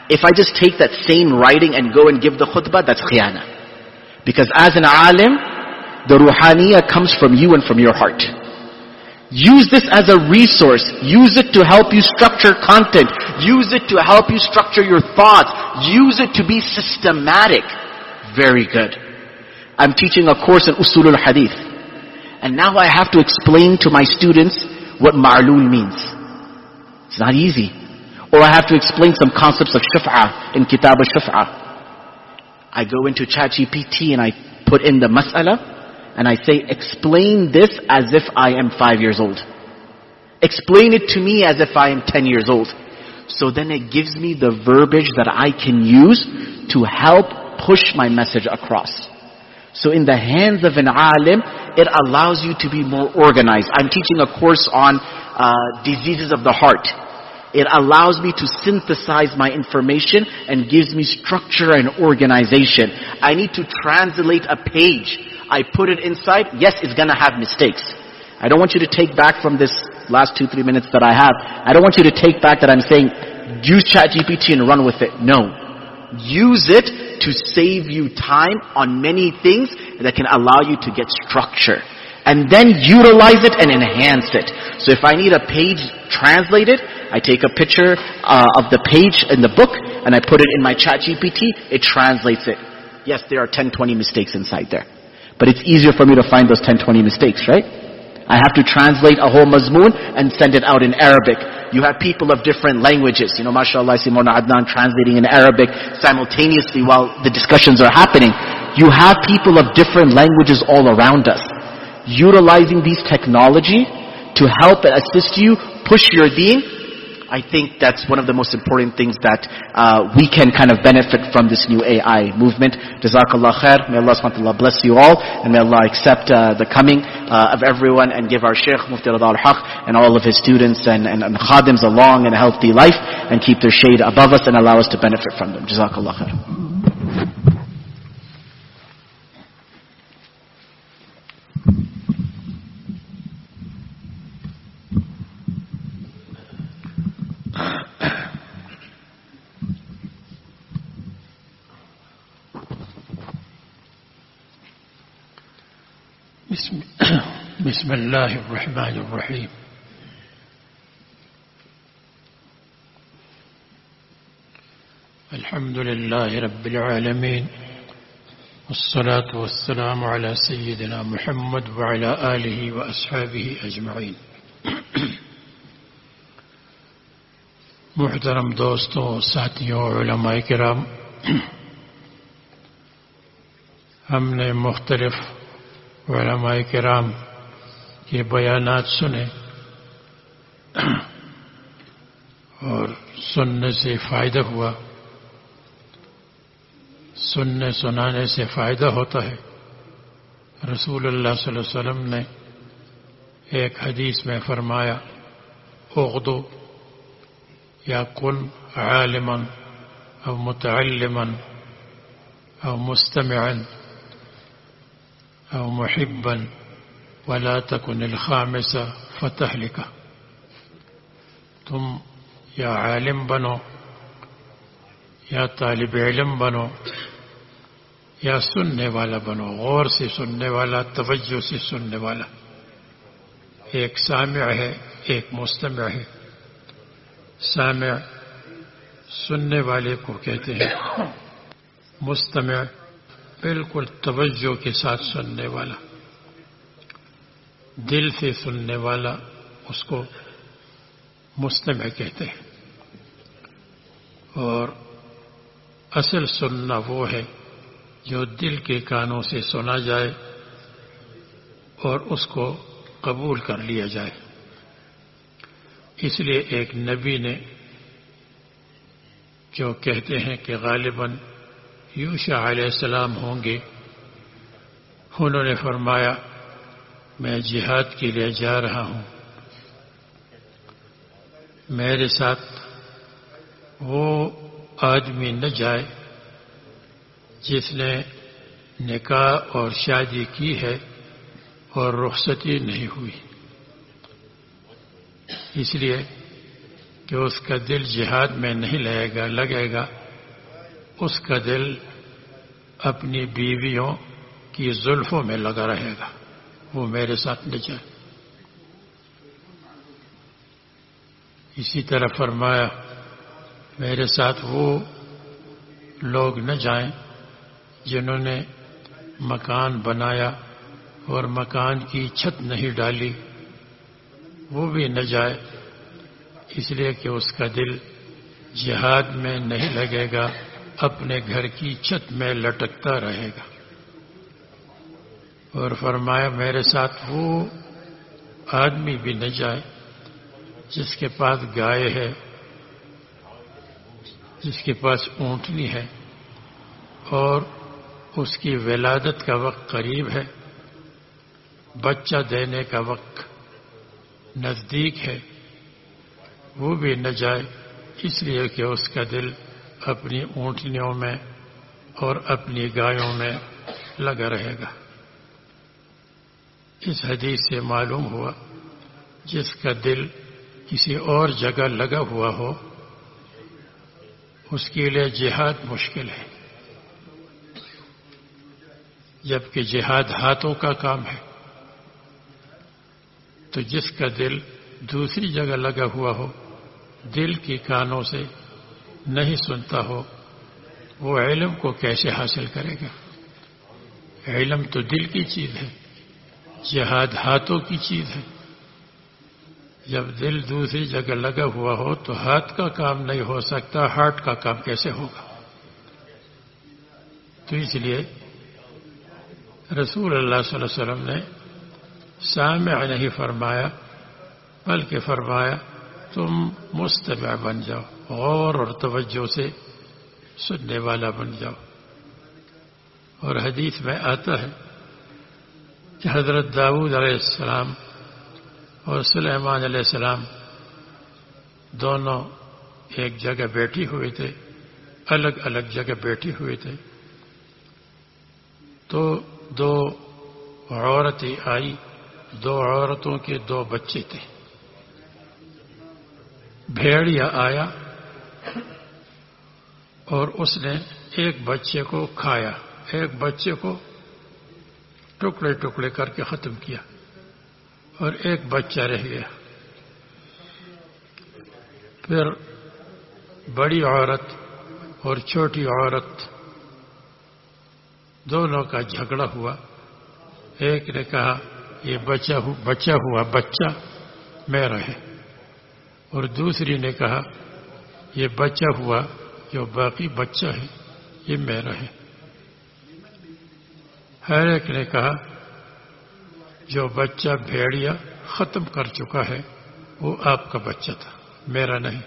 if I just take that same writing and go and give the khutbah, that's khiyana. Because as an alim, the ruhaniya comes from you and from your heart. Use this as a resource. Use it to help you structure content. Use it to help you structure your thoughts. Use it to be systematic. Very good. I'm teaching a course in Usulul Hadith. And now I have to explain to my students what ma'lul means. It's not easy. Or I have to explain some concepts of shuf'a in Kitab al-Shuf'a. I go into ChatGPT and I put in the mas'ala and I say, explain this as if I am five years old. Explain it to me as if I am ten years old. So then it gives me the verbiage that I can use to help push my message across. So in the hands of an alim, it allows you to be more organized. I'm teaching a course on uh, diseases of the heart. It allows me to synthesize my information and gives me structure and organization. I need to translate a page. I put it inside. Yes, it's gonna have mistakes. I don't want you to take back from this last two, three minutes that I have. I don't want you to take back that I'm saying, use ChatGPT and run with it. No. Use it to save you time on many things that can allow you to get structure. And then utilize it and enhance it. So if I need a page translated, I take a picture uh, of the page in the book and I put it in my ChatGPT, it translates it. Yes, there are 10, 20 mistakes inside there. But it's easier for me to find those 10, 20 mistakes, right? I have to translate a whole mazmoon and send it out in Arabic. You have people of different languages. You know, mashallah, I see Mona Adnan translating in Arabic simultaneously while the discussions are happening. You have people of different languages all around us. Utilizing these technology to help and assist you push your deen I think that's one of the most important things that uh, we can kind of benefit from this new AI movement. Jazakallah khair. May Allah subhanahu wa ta'ala bless you all and may Allah accept uh, the coming uh, of everyone and give our Shaykh Mufti Radaul Haq and all of his students and, and, and khadims a long and healthy life and keep their shade above us and allow us to benefit from them. Jazakallah khair. بسم, بسم الله الرحمن الرحيم. الحمد لله رب العالمين والصلاة والسلام على سيدنا محمد وعلى آله وأصحابه أجمعين. محترم دوستوں ساتھیوں علماء کرام ہم نے مختلف علماء کرام کے بیانات سنے اور سننے سے فائدہ ہوا۔ سننے سنانے سے فائدہ ہوتا ہے۔ رسول اللہ صلی اللہ علیہ وسلم نے ایک حدیث میں فرمایا، اغدو، یا کن عالما او متعلما او مستمعا۔ او محبا ولا تكن الخامسة فتهلك. تم یا عالم بنو یا طالب علم بنو یا سننے والا بنو، غور سے سننے والا توجہ سے سننے والا. ایک سامع ہے، ایک مستمع ہے. سامع سننے والے کو کہتے ہیں، مستمع بالکل توجہ کے ساتھ سننے والا، دل سے سننے والا اس کو مستمع کہتے ہیں۔ اور اصل سننا وہ ہے جو دل کے کانوں سے سنا جائے اور اس کو قبول کر لیا جائے۔ اس لیے ایک نبی نے جو کہتے ہیں کہ غالباً یوشا علیہ السلام ہوں گے۔ انہوں نے فرمایا، میں جہاد کے لیے جا رہا ہوں۔ میرے ساتھ وہ آدمی نہ جائے جس نے نکاح اور شادی کی ہے اور رخصتی نہیں ہوئی۔ اس لیے کہ اس کا دل جہاد میں نہیں لگے گا لگے گا، اس کا دل اپنی بیویوں کی زلفوں میں لگا رہے گا۔ وہ میرے ساتھ نہ جائے۔ اسی طرح فرمایا، میرے ساتھ وہ لوگ نہ جائیں جنہوں نے مکان بنایا اور مکان کی چھت نہیں ڈالی۔ وہ بھی نہ جائے، اس لیے کہ اس کا دل جہاد میں نہیں لگے گا۔ اپنے گھر کی چھت میں لٹکتا رہے گا۔ اور فرمایا، میرے ساتھ وہ آدمی بھی نہ جائے جس کے پاس گائے ہے، جس کے پاس اونٹنی ہے، اور اس کی ولادت کا وقت قریب ہے۔ بچہ دینے کا وقت نزدیک ہے، وہ بھی نہ جائے، اس لیے کہ اس کا دل اپنی اونٹنیوں میں اور اپنی گایوں میں لگا رہے گا۔ اس حدیث سے معلوم ہوا جس کا دل کسی اور جگہ لگا ہوا ہو، اس کے لیے جہاد مشکل ہے۔ جبکہ جہاد ہاتھوں کا کام ہے، تو جس کا دل دوسری جگہ لگا ہوا ہو، دل کی کانوں سے نہیں سنتا ہو، وہ علم کو کیسے حاصل کرے گا؟ علم تو دل کی چیز ہے، جہاد ہاتھوں کی چیز ہے۔ جب دل دوسری جگہ لگا ہوا ہو تو ہاتھ کا کام نہیں ہو سکتا، ہارٹ کا کام کیسے ہوگا؟ تو اس لیے رسول اللہ صلی اللہ علیہ وسلم نے سامع نہیں فرمایا، بلکہ فرمایا، تم مستمع بن جاؤ۔ غور اور توجہ سے سننے والا بن جاؤ۔ اور حدیث میں آتا ہے کہ حضرت داود علیہ السلام اور سلیمان علیہ السلام دونوں ایک جگہ بیٹھی ہوئے تھے، الگ الگ جگہ بیٹھی ہوئے تھے۔ تو دو عورتیں آئی دو عورتوں کے دو بچے تھے۔ بھیڑیا آیا۔ اور اس نے ایک بچے کو کھایا، ایک بچے کو ٹکڑے ٹکڑے کر کے ختم کیا اور ایک بچہ رہ گیا۔ پھر بڑی عورت اور چھوٹی عورت دونوں کا جھگڑا ہوا۔ ایک نے کہا، یہ بچہ ہوا، بچہ میرا ہے اور دوسری نے کہا یہ بچا ہوا، جو باقی بچہ ہے، یہ میرا ہے۔ ہر ایک نے کہا، جو بچہ بھیڑیا ختم کر چکا ہے، وہ آپ کا بچہ تھا، میرا نہیں۔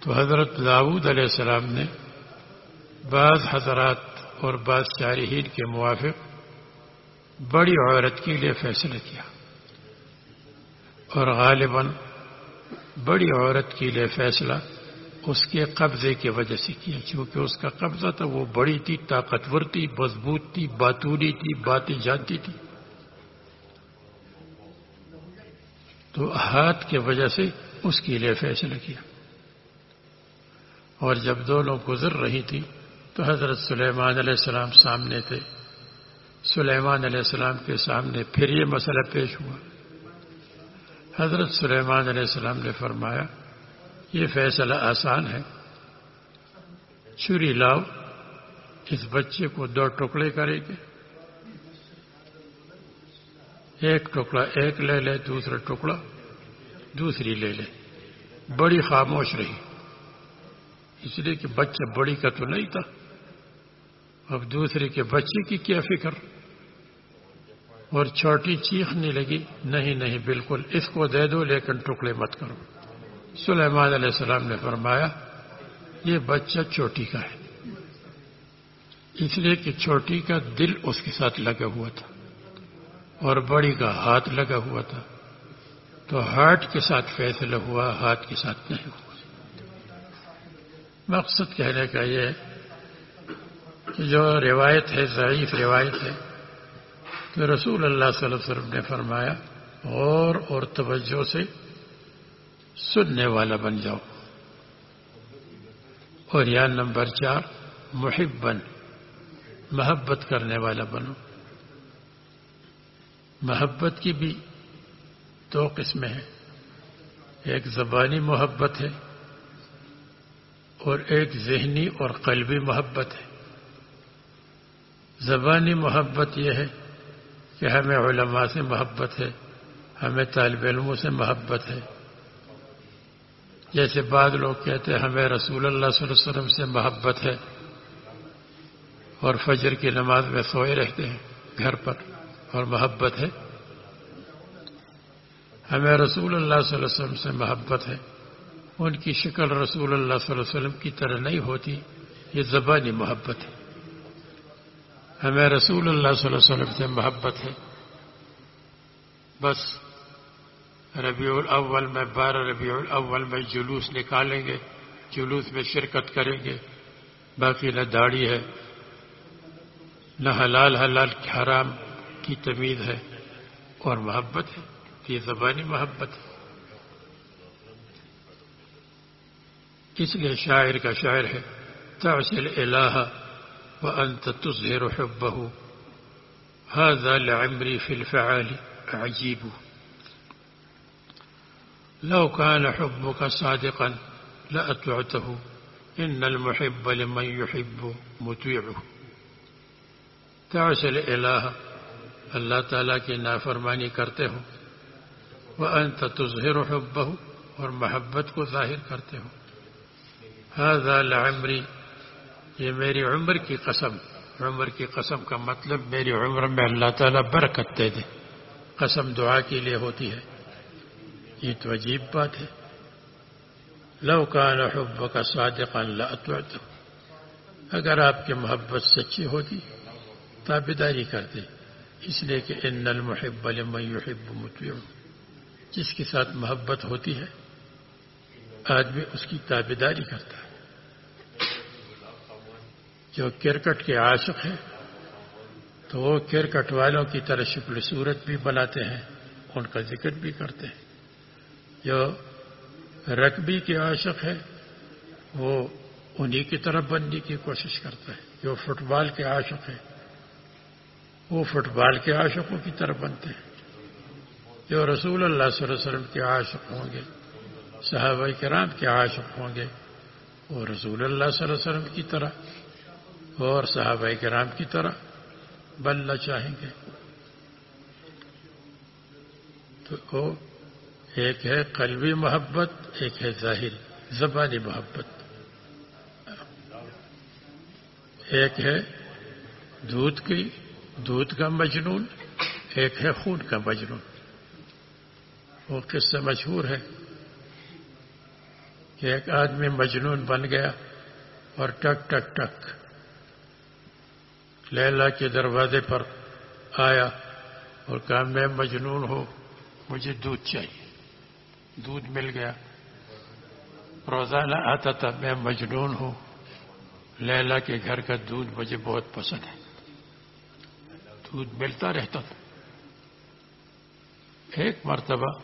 تو حضرت داود علیہ السلام نے بعض حضرات اور بعض شارحین کے موافق بڑی عورت کے لیے فیصلہ کیا اور غالباً بڑی عورت کے لیے فیصلہ اس کے قبضے کی وجہ سے کیا، کیونکہ اس کا قبضہ تھا، وہ بڑی تھی، طاقتور تھی، مضبوط تھی، باتوری تھی، باتیں جانتی تھی۔ تو ہاتھ کی وجہ سے اس کے لیے فیصلہ کیا۔ اور جب دونوں گزر رہی تھی، تو حضرت سلیمان علیہ السلام سامنے تھے۔ سلیمان علیہ السلام کے سامنے پھر یہ مسئلہ پیش ہوا۔ حضرت سلیمان علیہ السلام نے فرمایا، یہ فیصلہ آسان ہے۔ چھری لاؤ، اس بچے کو دو ٹکڑے کرے گے ایک ٹکڑا ایک لے لے، دوسرا ٹکڑا دوسری لے لے۔ بڑی خاموش رہی۔ اس لیے کہ بچہ بڑی کا تو نہیں تھا۔ اب دوسرے کے بچے کی کیا فکر؟ اور چھوٹی چیخنے لگی، نہیں نہیں، بالکل، اس کو دے دو، لیکن ٹکڑے مت کرو. سلیمان علیہ السلام نے فرمایا، یہ بچہ چوٹی کا ہے. اس لیے کہ چھوٹی کا دل اس کے ساتھ لگا ہوا تھا اور بڑی کا ہاتھ لگا ہوا تھا، تو ہارٹ کے ساتھ فیصلہ ہوا، ہاتھ کے ساتھ نہیں ہوا۔ مقصد کہنے کا یہ کہ جو روایت ہے، ضعیف روایت ہے تو رسول اللہ صلی اللہ علیہ وسلم نے فرمایا، غور اور توجہ سے سننے والا بن جاؤ۔ اور یا نمبر چار محبن محبت کرنے والا بنو۔ محبت کی بھی دو قسمیں ہیں۔ ایک زبانی محبت ہے اور ایک ذہنی اور قلبی محبت ہے۔ زبانی محبت یہ ہے کہ ہمیں علماء سے محبت ہے، ہمیں طالب علموں سے محبت ہے۔ جیسے بعض لوگ کہتے ہیں، ہمیں رسول اللہ صلی اللہ علیہ وسلم سے محبت ہے۔ اور فجر کی نماز میں سوئے رہتے ہیں گھر پر اور محبت ہے۔ ہمیں رسول اللہ صلی اللہ علیہ وسلم سے محبت ہے۔ ان کی شکل رسول اللہ صلی اللہ علیہ وسلم کی طرح نہیں ہوتی، یہ زبانی محبت ہے۔ ہمیں رسول اللہ صلی اللہ علیہ وسلم سے محبت ہے۔ بس، ربیع الاول میں بارہ، ربیع الاول میں جلوس نکالیں گے، جلوس میں شرکت کریں گے۔ باقی نہ داڑھی ہے، نہ حلال حلال حرام کی تمیز ہے۔ اور محبت ہے، یہ زبانی محبت ہے۔ اس لیے شاعر کا شاعر ہے تاثل الہ وأنت تظهر حبه. هذا لعمري في الفعال عجيب لو كان حبك صادقا لأتعته إن المحب لمن يحب مطيعه تعسل إله ألا ताला की नाफरमानी करते हो वह अंत तुजहिर हब्बहू और मोहब्बत को یہ میری عمر کی قسم، عمر کی قسم کا مطلب میری عمر میں اللہ تعالیٰ برکت دے دے۔ قسم دعا کے لیے ہوتی ہے۔ یہ تو عجیب بات ہے۔ لو کان حب کا صادقا لأطعته اگر آپ کی محبت سچی ہوتی تابداری کرتے۔ اس لیے کہ ان المحب لمن يحب مطیع جس کے ساتھ محبت ہوتی ہے، آدمی اس کی تابداری کرتا ہے۔ جو کرکٹ کے عاشق ہیں، تو وہ کرکٹ والوں کی طرح شکل صورت بھی بناتے ہیں، ان کا ذکر بھی کرتے ہیں۔ جو رقبی کے عاشق ہے وہ انہی کی طرف بننے کی کوشش کرتا ہے جو فٹ بال کے عاشق ہے وہ فٹ بال کے عاشقوں کی طرف بنتے ہیں۔ جو رسول اللہ صلی اللہ علیہ وسلم کے عاشق ہوں گے، صحابہ کرام کے عاشق ہوں گے، وہ رسول اللہ صلی اللہ علیہ وسلم کی طرح اور صحابہ کرام کی طرح بننا چاہیں گے۔ تو ایک ہے قلبی محبت، ایک ہے ظاہر زبانی محبت۔ ایک ہے دودھ کی، دودھ کا مجنون، ایک ہے خون کا مجنون۔ وہ قصہ مشہور ہے کہ ایک آدمی مجنون بن گیا اور ٹک ٹک ٹک۔ لیلا کے دروازے پر آیا اور کہا، میں مجنون ہوں، مجھے دودھ چاہیے۔ دودھ مل گیا۔ روزانہ آتا تھا، میں مجنون ہوں۔ لیلا کے گھر کا دودھ مجھے بہت پسند ہے۔ دودھ ملتا رہتا تھا۔ ایک مرتبہ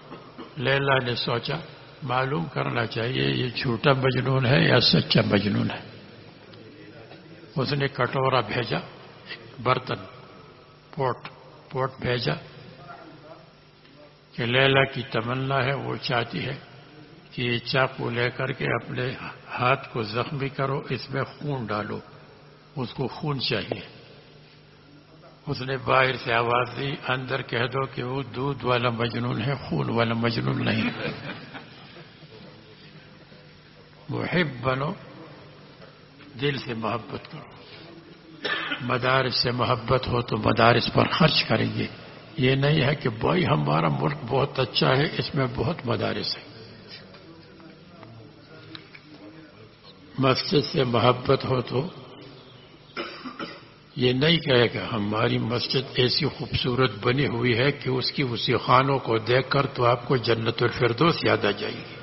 لیلا نے سوچا، معلوم کرنا چاہیے، یہ جھوٹا مجنون ہے یا سچا مجنون ہے۔ اس نے کٹورا بھیجا۔ برتن، پوٹ پوٹ بھیجا کہ لیلا کی تمنا ہے، وہ چاہتی ہے کہ یہ چاقو لے کر کے اپنے ہاتھ کو زخمی کرو، اس میں خون ڈالو، اس کو خون چاہیے۔ اس نے باہر سے آواز دی، اندر کہہ دو کہ وہ دودھ والا مجنون ہے، خون والا مجنون نہیں۔ محب بنو، دل سے محبت کرو۔ مدارس سے محبت ہو تو مدارس پر خرچ کریں گے۔ یہ نہیں ہے کہ بھائی ہمارا ملک بہت اچھا ہے، اس میں بہت مدارس ہے مسجد سے محبت ہو تو یہ نہیں کہے گا ہماری مسجد ایسی خوبصورت بنی ہوئی ہے کہ اس کی اسی خانوں کو دیکھ کر تو آپ کو جنت الفردوس یاد آ جائے گی۔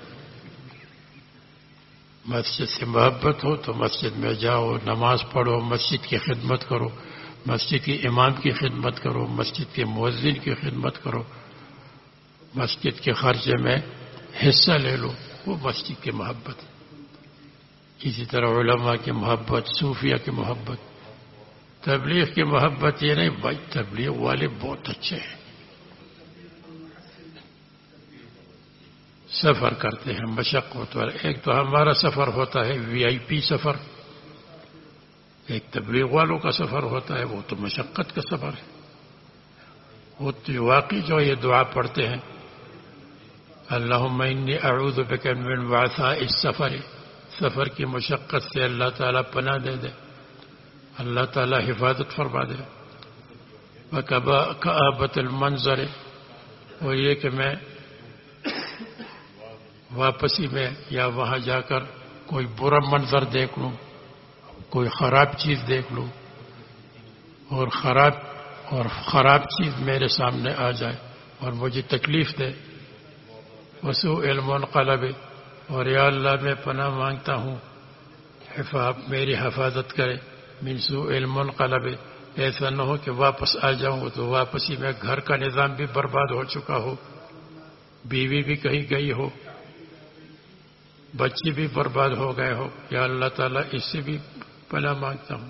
مسجد سے محبت ہو تو مسجد میں جاؤ، نماز پڑھو، مسجد کی خدمت کرو، مسجد کی امام کی خدمت کرو، مسجد کے مؤذن کی خدمت کرو۔ مسجد کے خرچے میں حصہ لے لو، وہ مسجد کی محبت۔ اسی طرح علماء کی محبت صوفیہ کی محبت۔ تبلیغ کی محبت یہ نہیں، بھائی تبلیغ والے بہت اچھے ہیں۔ سفر کرتے ہیں، مشقت والے ایک تو ہمارا سفر ہوتا ہے وی آئی پی سفر۔ ایک تبلیغ والوں کا سفر ہوتا ہے، وہ تو مشقت کا سفر ہے۔ وہ تو واقعی جو یہ دعا پڑھتے ہیں اللہ اعوذ بک من وعثاء اس سفر سفر کی مشقت سے اللہ تعالیٰ پناہ دے دے۔ اللہ تعالیٰ حفاظت فرما دے۔ کابت المنظر۔ وہ یہ کہ میں واپسی میں یا وہاں جا کر کوئی برا منظر دیکھ لوں، کوئی خراب چیز دیکھ لوں اور خراب اور خراب چیز میرے سامنے آ جائے اور مجھے تکلیف دے۔ وسو علم القلب اور یا اللہ میں پناہ مانگتا ہوں، حفاظ میری حفاظت کرے۔ منسو علم القلب ایسا نہ ہو کہ واپس آ جاؤں تو واپسی میں گھر کا نظام بھی برباد ہو چکا ہو، بیوی بھی کہیں گئی ہو۔ بچی بھی برباد ہو گئے ہو یا اللہ تعالیٰ اس سے بھی پلا مانگتا ہوں۔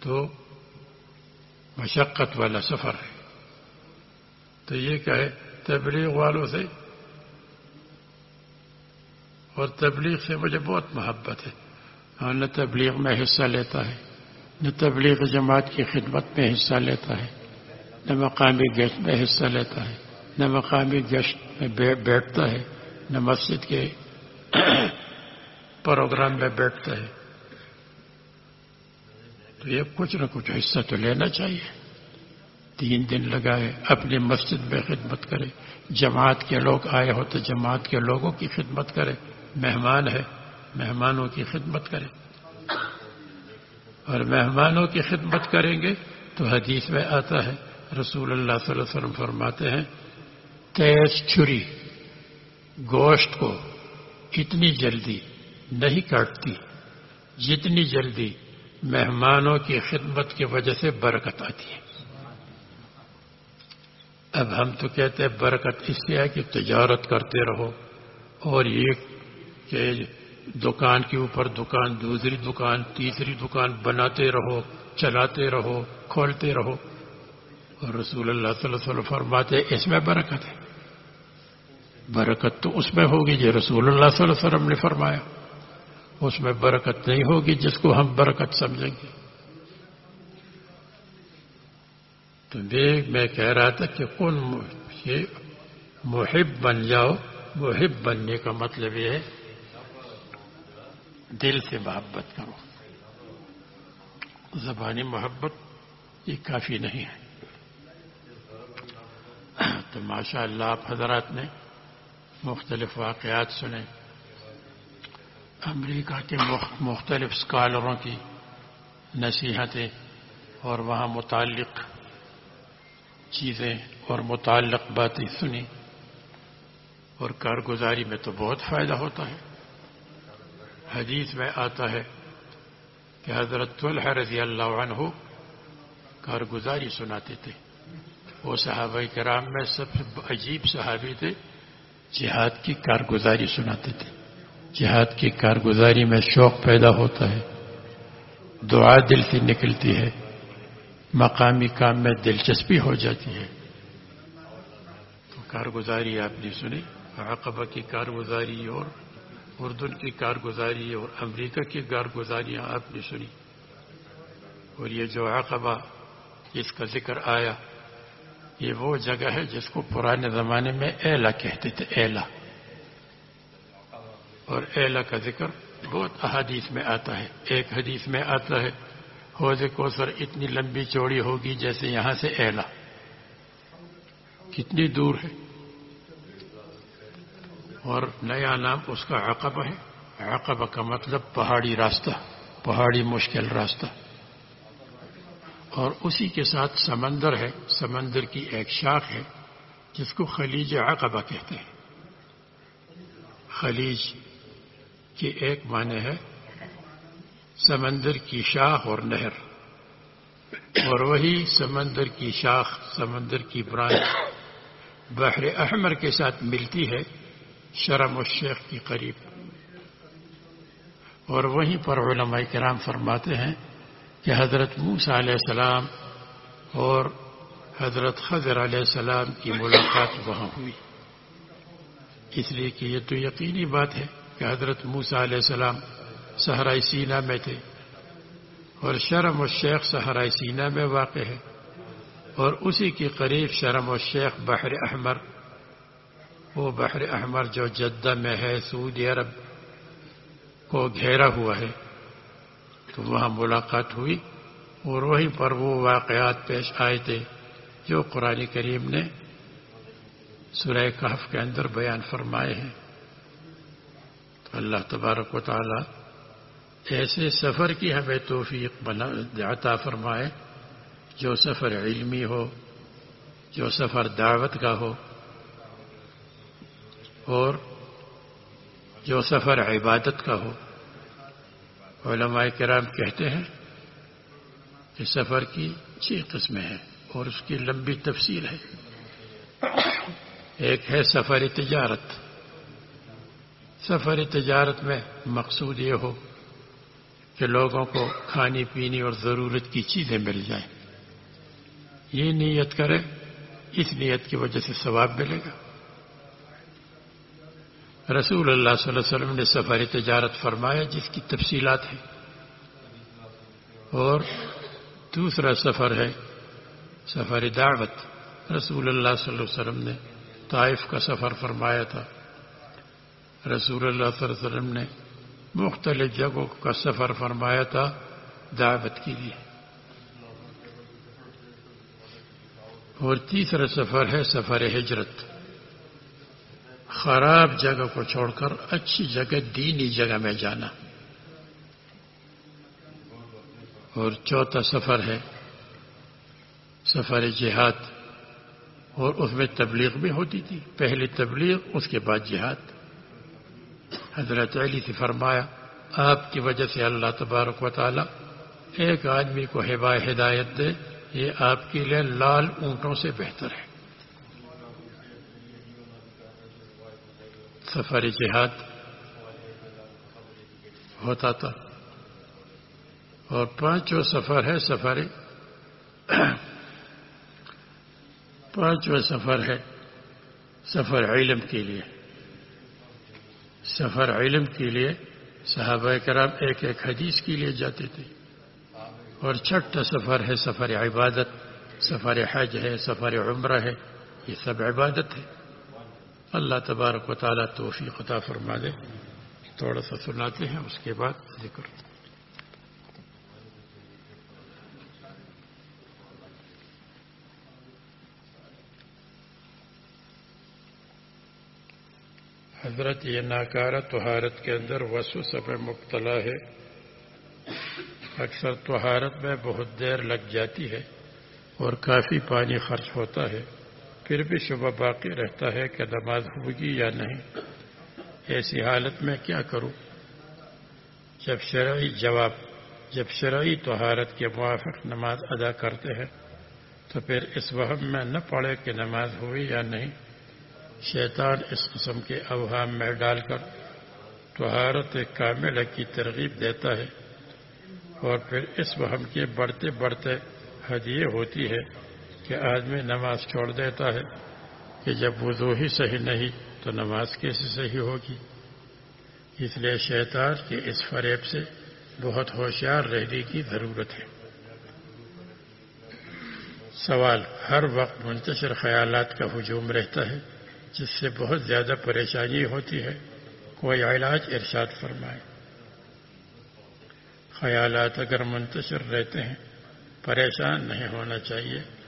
تو مشقت والا سفر ہے۔ تو یہ کہے تبلیغ والوں سے۔ اور تبلیغ سے مجھے بہت محبت ہے۔ اور نہ تبلیغ میں حصہ لیتا ہے، نہ تبلیغ جماعت کی خدمت میں حصہ لیتا ہے، نہ مقامی گیسٹ میں حصہ لیتا ہے، نہ مقامی گیسٹ میں بیٹھتا ہے، نہ مسجد کے پروگرام میں بیٹھتا ہے۔ تو یہ کچھ نہ کچھ حصہ تو لینا چاہیے۔ تین دن لگائے، اپنی مسجد میں خدمت کرے۔ جماعت کے لوگ آئے ہو تو جماعت کے لوگوں کی خدمت کرے۔ مہمان ہے، مہمانوں کی خدمت کرے۔ اور مہمانوں کی خدمت کریں گے تو حدیث میں آتا ہے، رسول اللہ صلی اللہ علیہ وسلم فرماتے ہیں تیز چھری، گوشت کو اتنی جلدی نہیں کاٹتی جتنی جلدی مہمانوں کی خدمت کی وجہ سے برکت آتی ہے۔ اب ہم تو کہتے ہیں برکت اس لیے ہے کہ تجارت کرتے رہو اور یہ کہ دکان کے اوپر دکان، دوسری دکان، تیسری دکان بناتے رہو، چلاتے رہو، کھولتے رہو۔ اور رسول اللہ صلی اللہ علیہ وسلم فرماتے اس میں برکت ہے۔ برکت تو اس میں ہوگی جو رسول اللہ صلی اللہ علیہ وسلم نے فرمایا۔ اس میں برکت نہیں ہوگی جس کو ہم برکت سمجھیں گے۔ تو میں کہہ رہا تھا کہ کون یہ محب بن جاؤ، محب بننے کا مطلب یہ ہے، دل سے محبت کرو۔ زبانی محبت یہ کافی نہیں ہے۔ تو ماشاء اللہ آپ حضرات نے مختلف واقعات سنیں۔ امریکہ کے مختلف اسکالروں کی نصیحتیں اور وہاں متعلق چیزیں اور متعلق باتیں سنی اور کارگزاری میں تو بہت فائدہ ہوتا ہے۔ حدیث میں آتا ہے کہ حضرت طلحہ رضی اللہ عنہ کارگزاری سناتے تھے۔ وہ صحابہ کرام میں سب سے عجیب صحابی تھے۔ جہاد کی کارگزاری سناتے تھے۔ جہاد کی کارگزاری میں شوق پیدا ہوتا ہے۔ دعا دل سے نکلتی ہے۔ مقامی کام میں دلچسپی ہو جاتی ہے۔ تو کارگزاری آپ نے سنی۔ عقبہ کی کارگزاری اور اردن کی کارگزاری اور امریکہ کی کارگزاریاں آپ نے سنی۔ اور یہ جو عقبہ، اس کا ذکر آیا۔ یہ وہ جگہ ہے جس کو پرانے زمانے میں ایلا کہتے تھے، ایلا۔ اور ایلا کا ذکر بہت احادیث میں آتا ہے۔ ایک حدیث میں آتا ہے، حوض کوثر اتنی لمبی چوڑی ہوگی جیسے یہاں سے ایلا۔ کتنی دور ہے۔ اور نیا نام اس کا عقب ہے۔ عقب کا مطلب پہاڑی راستہ، پہاڑی مشکل راستہ۔ اور اسی کے ساتھ سمندر ہے، سمندر کی ایک شاخ ہے، جس کو خلیج عقبہ کہتے ہیں۔ خلیج کی ایک معنی ہے سمندر کی شاخ اور نہر۔ اور وہی سمندر کی شاخ، سمندر کی برانچ بحر احمر کے ساتھ ملتی ہے، شرم الشیخ کے قریب۔ اور وہیں پر علماء کرام فرماتے ہیں کہ حضرت موسیٰ علیہ السلام اور حضرت خضر علیہ السلام کی ملاقات وہاں ہوئی۔ اس لیے کہ یہ تو یقینی بات ہے کہ حضرت موسیٰ علیہ السلام سہرائی سینا میں تھے اور شرم و شیخ سہرائی سینا میں واقع ہے اور اسی کے قریب شرم و شیخ بحر احمر، وہ بحر احمر جو جدہ میں ہے، سعودی عرب کو گھیرا ہوا ہے۔ تو وہاں ملاقات ہوئی اور وہیں پر وہ واقعات پیش آئے تھے جو قرآن کریم نے سورہ کہف کے اندر بیان فرمائے ہیں۔ تو اللہ تبارک و تعالی ایسے سفر کی ہمیں توفیق بنا عطا فرمائے، جو سفر علمی ہو، جو سفر دعوت کا ہو، اور جو سفر عبادت کا ہو۔ علماء کرام کہتے ہیں کہ سفر کی چھ قسمیں ہیں اور اس کی لمبی تفصیل ہے۔ ایک ہے سفر تجارت۔ سفر تجارت میں مقصود یہ ہو کہ لوگوں کو کھانے پینے اور ضرورت کی چیزیں مل جائیں۔ یہ نیت کرے اس نیت کی وجہ سے ثواب ملے گا۔ رسول اللہ صلی اللہ علیہ وسلم نے سفر تجارت فرمایا جس کی تفصیلات ہیں۔ اور دوسرا سفر ہے، سفر دعوت۔ رسول اللہ صلی اللہ علیہ وسلم نے طائف کا سفر فرمایا تھا۔ رسول اللہ صلی اللہ علیہ وسلم نے مختلف جگہوں کا سفر فرمایا تھا دعوت کے لیے۔ اور تیسرا سفر ہے سفر ہجرت۔ خراب جگہ کو چھوڑ کر اچھی جگہ، دینی جگہ میں جانا۔ اور چوتھا سفر ہے، سفر جہاد۔ اور اس میں تبلیغ بھی ہوتی تھی۔ پہلے تبلیغ، اس کے بعد جہاد۔ حضرت علی سے فرمایا، آپ کی وجہ سے اللہ تبارک و تعالی ایک آدمی کو ہبا ہدایت دے، یہ آپ کے لیے لال اونٹوں سے بہتر ہے۔ سفر جہاد ہوتا تھا۔ اور پانچواں سفر ہے سفر پانچواں سفر ہے سفر علم کے لیے۔ سفر علم کے لیے صحابہ کرام ایک ایک حدیث کے لیے جاتے تھے۔ اور چھٹا سفر ہے، سفر عبادت۔ سفر حج ہے، سفر عمرہ ہے، یہ سب عبادت ہے۔ اللہ تبارک و تعالیٰ توفیق عطا فرما دے۔ تھوڑا سا سناتے ہیں، اس کے بعد ذکر۔ حضرت یہ ناکارہ تہارت کے اندر وسوسہ میں مبتلا ہے۔ اکثر تہارت میں بہت دیر لگ جاتی ہے اور کافی پانی خرچ ہوتا ہے۔ پھر بھی شبہ باقی رہتا ہے کہ نماز ہوگی یا نہیں۔ ایسی حالت میں کیا کروں؟ جب شرعی جواب، جب شرعی طہارت کے موافق نماز ادا کرتے ہیں، تو پھر اس وہم میں نہ پڑے کہ نماز ہوئی یا نہیں۔ شیطان اس قسم کے اوہام میں ڈال کر طہارت کامل کی ترغیب دیتا ہے اور پھر اس وہم کے بڑھتے بڑھتے حدیے ہوتی ہے۔ کہ آدمی نماز چھوڑ دیتا ہے کہ جب وضو ہی صحیح نہیں تو نماز کیسے صحیح ہوگی؟ اس لیے شیطان کے اس فریب سے بہت ہوشیار رہنے کی ضرورت ہے۔ سوال، ہر وقت منتشر خیالات کا ہجوم رہتا ہے، جس سے بہت زیادہ پریشانی ہوتی ہے۔ کوئی علاج ارشاد فرمائے۔ خیالات اگر منتشر رہتے ہیں، پریشان نہیں ہونا چاہیے۔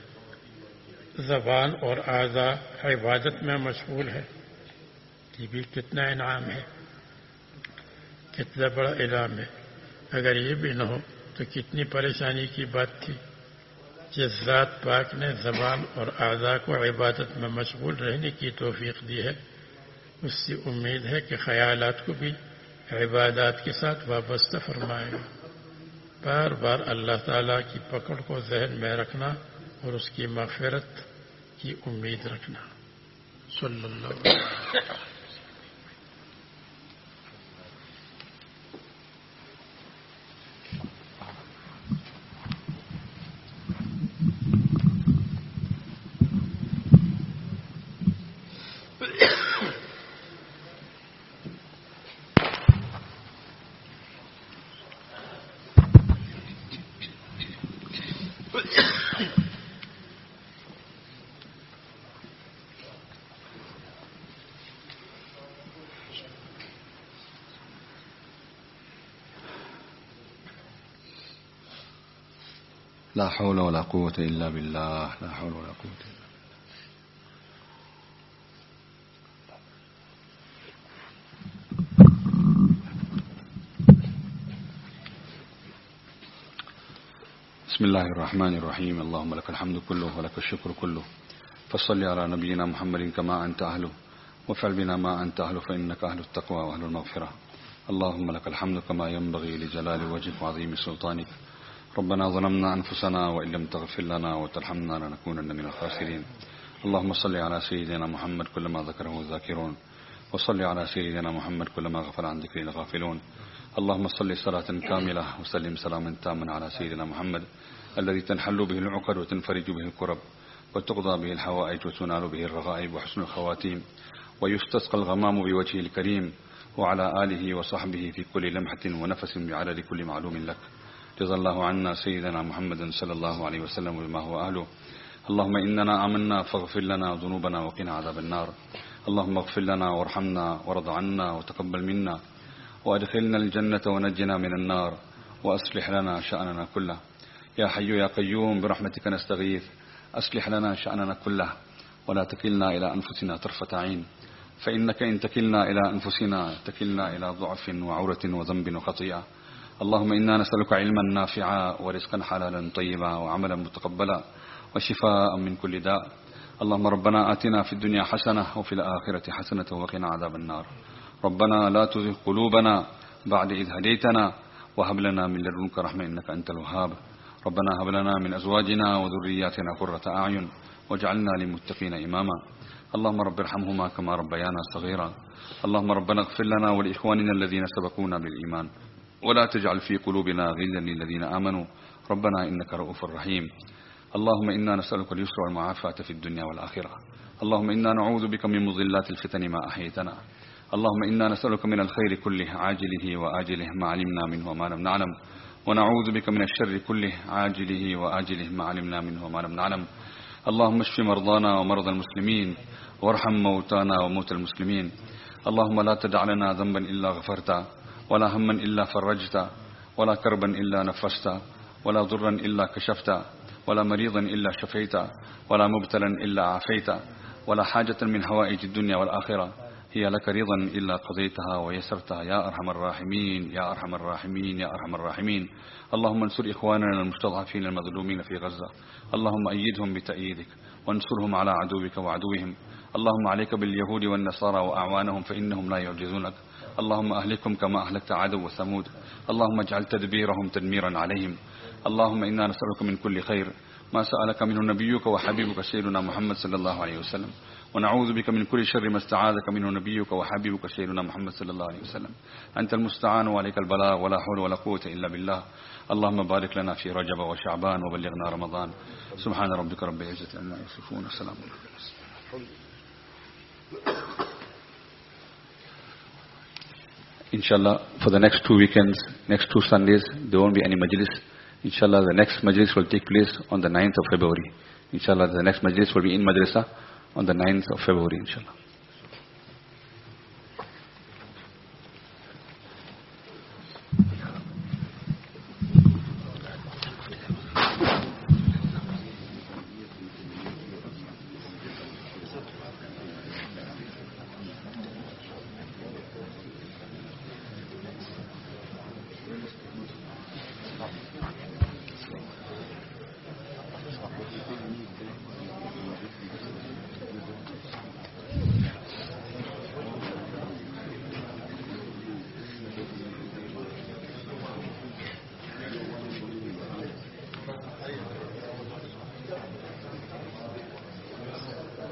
زبان اور اعضا عبادت میں مشغول ہے۔ یہ بھی کتنا انعام ہے، کتنا بڑا انعام ہے۔ اگر یہ بھی نہ ہو تو کتنی پریشانی کی بات تھی جس ذات پاک نے زبان اور اعضا کو عبادت میں مشغول رہنے کی توفیق دی ہے۔ اس سے امید ہے کہ خیالات کو بھی عبادات کے ساتھ وابستہ فرمائے۔ گا بار بار اللہ تعالیٰ کی پکڑ کو ذہن میں رکھنا اور اس کی مغفرت کی امید رکھنا۔ صلی اللہ علیہ وسلم۔ لا حول ولا قوة إلا بالله. لا حول ولا قوة إلا بسم الله الرحمن الرحيم. اللهم لك الحمد كله ولك الشكر كله. فصل على نبينا محمد كما أنت أهله. وافعل بنا ما أنت أهله فإنك أهل التقوى وأهل المغفرة. اللهم لك الحمد كما ينبغي لجلال وجهك وعظيم سلطانك. ربنا ظلمنا أنفسنا وإن لم تغفر لنا وترحمنا لنكونن من الخاسرين. اللهم صل على سيدنا محمد كلما ذكره الذاكرون وصل على سيدنا محمد كلما غفل عن ذكره الغافلون. اللهم صل صلاة كاملة وسلم سلاما تاما على سيدنا محمد الذي تنحل به العقد وتنفرج به الكرب وتقضى به الحوائج وتنال به الرغائب وحسن الخواتيم ويستسقى الغمام بوجهه الكريم وعلى آله وصحبه في كل لمحة ونفس بعدد كل معلوم لك. جزا الله عنا سيدنا محمد صلى الله عليه وسلم بما هو أهله. اللهم إننا آمنا فاغفر لنا ذنوبنا وقنا عذاب النار. اللهم اغفر لنا وارحمنا وارض عنا وتقبل منا. وأدخلنا الجنة ونجنا من النار. وأصلح لنا شأننا كله. يا حي يا قيوم برحمتك نستغيث. أصلح لنا شأننا كله. ولا تكلنا إلى أنفسنا طرفة عين. فإنك إن تكلنا إلى أنفسنا تكلنا إلى ضعف وعورة وذنب وخطيئة. اللهم إنا نسألك علما نافعا ورزقا حلالا طيبا وعملا متقبلا وشفاء من كل داء. اللهم ربنا آتنا في الدنيا حسنة وفي الآخرة حسنة وقنا عذاب النار. ربنا لا تزغ قلوبنا بعد إذ هديتنا وهب لنا من لدنك رحمة إنك أنت الوهاب. ربنا هب لنا من أزواجنا وذرياتنا قرة أعين واجعلنا للمتقين إماما. اللهم رب ارحمهما كما ربيانا صغيرا. اللهم ربنا اغفر لنا ولإخواننا الذين سبقونا بالإيمان. ولا تجعل في قلوبنا غلا للذين آمنوا. ربنا إنك رؤوف رحيم. اللهم إنا نسألك اليسر والمعافاة في الدنيا والآخرة. اللهم إنا نعوذ بك من مضلات الفتن ما أحيتنا اللهم إنا نسألك من الخير كله عاجله وآجله ما علمنا منه وما لم نعلم. ونعوذ بك من الشر كله عاجله وآجله ما علمنا منه وما لم نعلم. اللهم اشف مرضانا ومرضى المسلمين. وارحم موتانا وموتى المسلمين. اللهم لا تدع لنا ذنبا إلا غفرته. ولا هما إلا فرجته ولا كربا إلا نفسته ولا ضرا إلا كشفته ولا مريضا إلا شفيته ولا مبتلا إلا عافيته ولا حاجة من حوائج الدنيا والآخرة. هي لك رضا إلا قضيتها ويسرتها. يا أرحم الراحمين يا أرحم الراحمين يا أرحم الراحمين. اللهم انصر إخواننا المستضعفين المظلومين في غزة. اللهم أيدهم بتأييدك وانصرهم على عدوك وعدوهم. اللهم عليك باليهود والنصارى وأعوانهم فإنهم لا يعجزونك. اللهم أهلكهم كما أهلكت عدو وثمود. اللهم اجعل تدبيرهم تدميرا عليهم. اللهم إنا نسألك من كل خير. ما سألك منه نبيك وحبيبك سيدنا محمد صلى الله عليه وسلم. ونعوذ بك من كل شر ما استعاذك منه نبيك وحبيبك سيدنا محمد صلى الله عليه وسلم. أنت المستعان وعليك البلاغ ولا حول ولا قوة إلا بالله. اللهم بارك لنا في رجب وشعبان وبلغنا رمضان. سبحان ربك رب العزة عما يصفون. السلام عليكم. Inshallah, for the next two weekends, next two Sundays, there won't be any majlis. Inshallah, the next majlis will take place on the 9th of February. Inshallah, the next majlis will be in madrasa on the 9th of February, inshallah.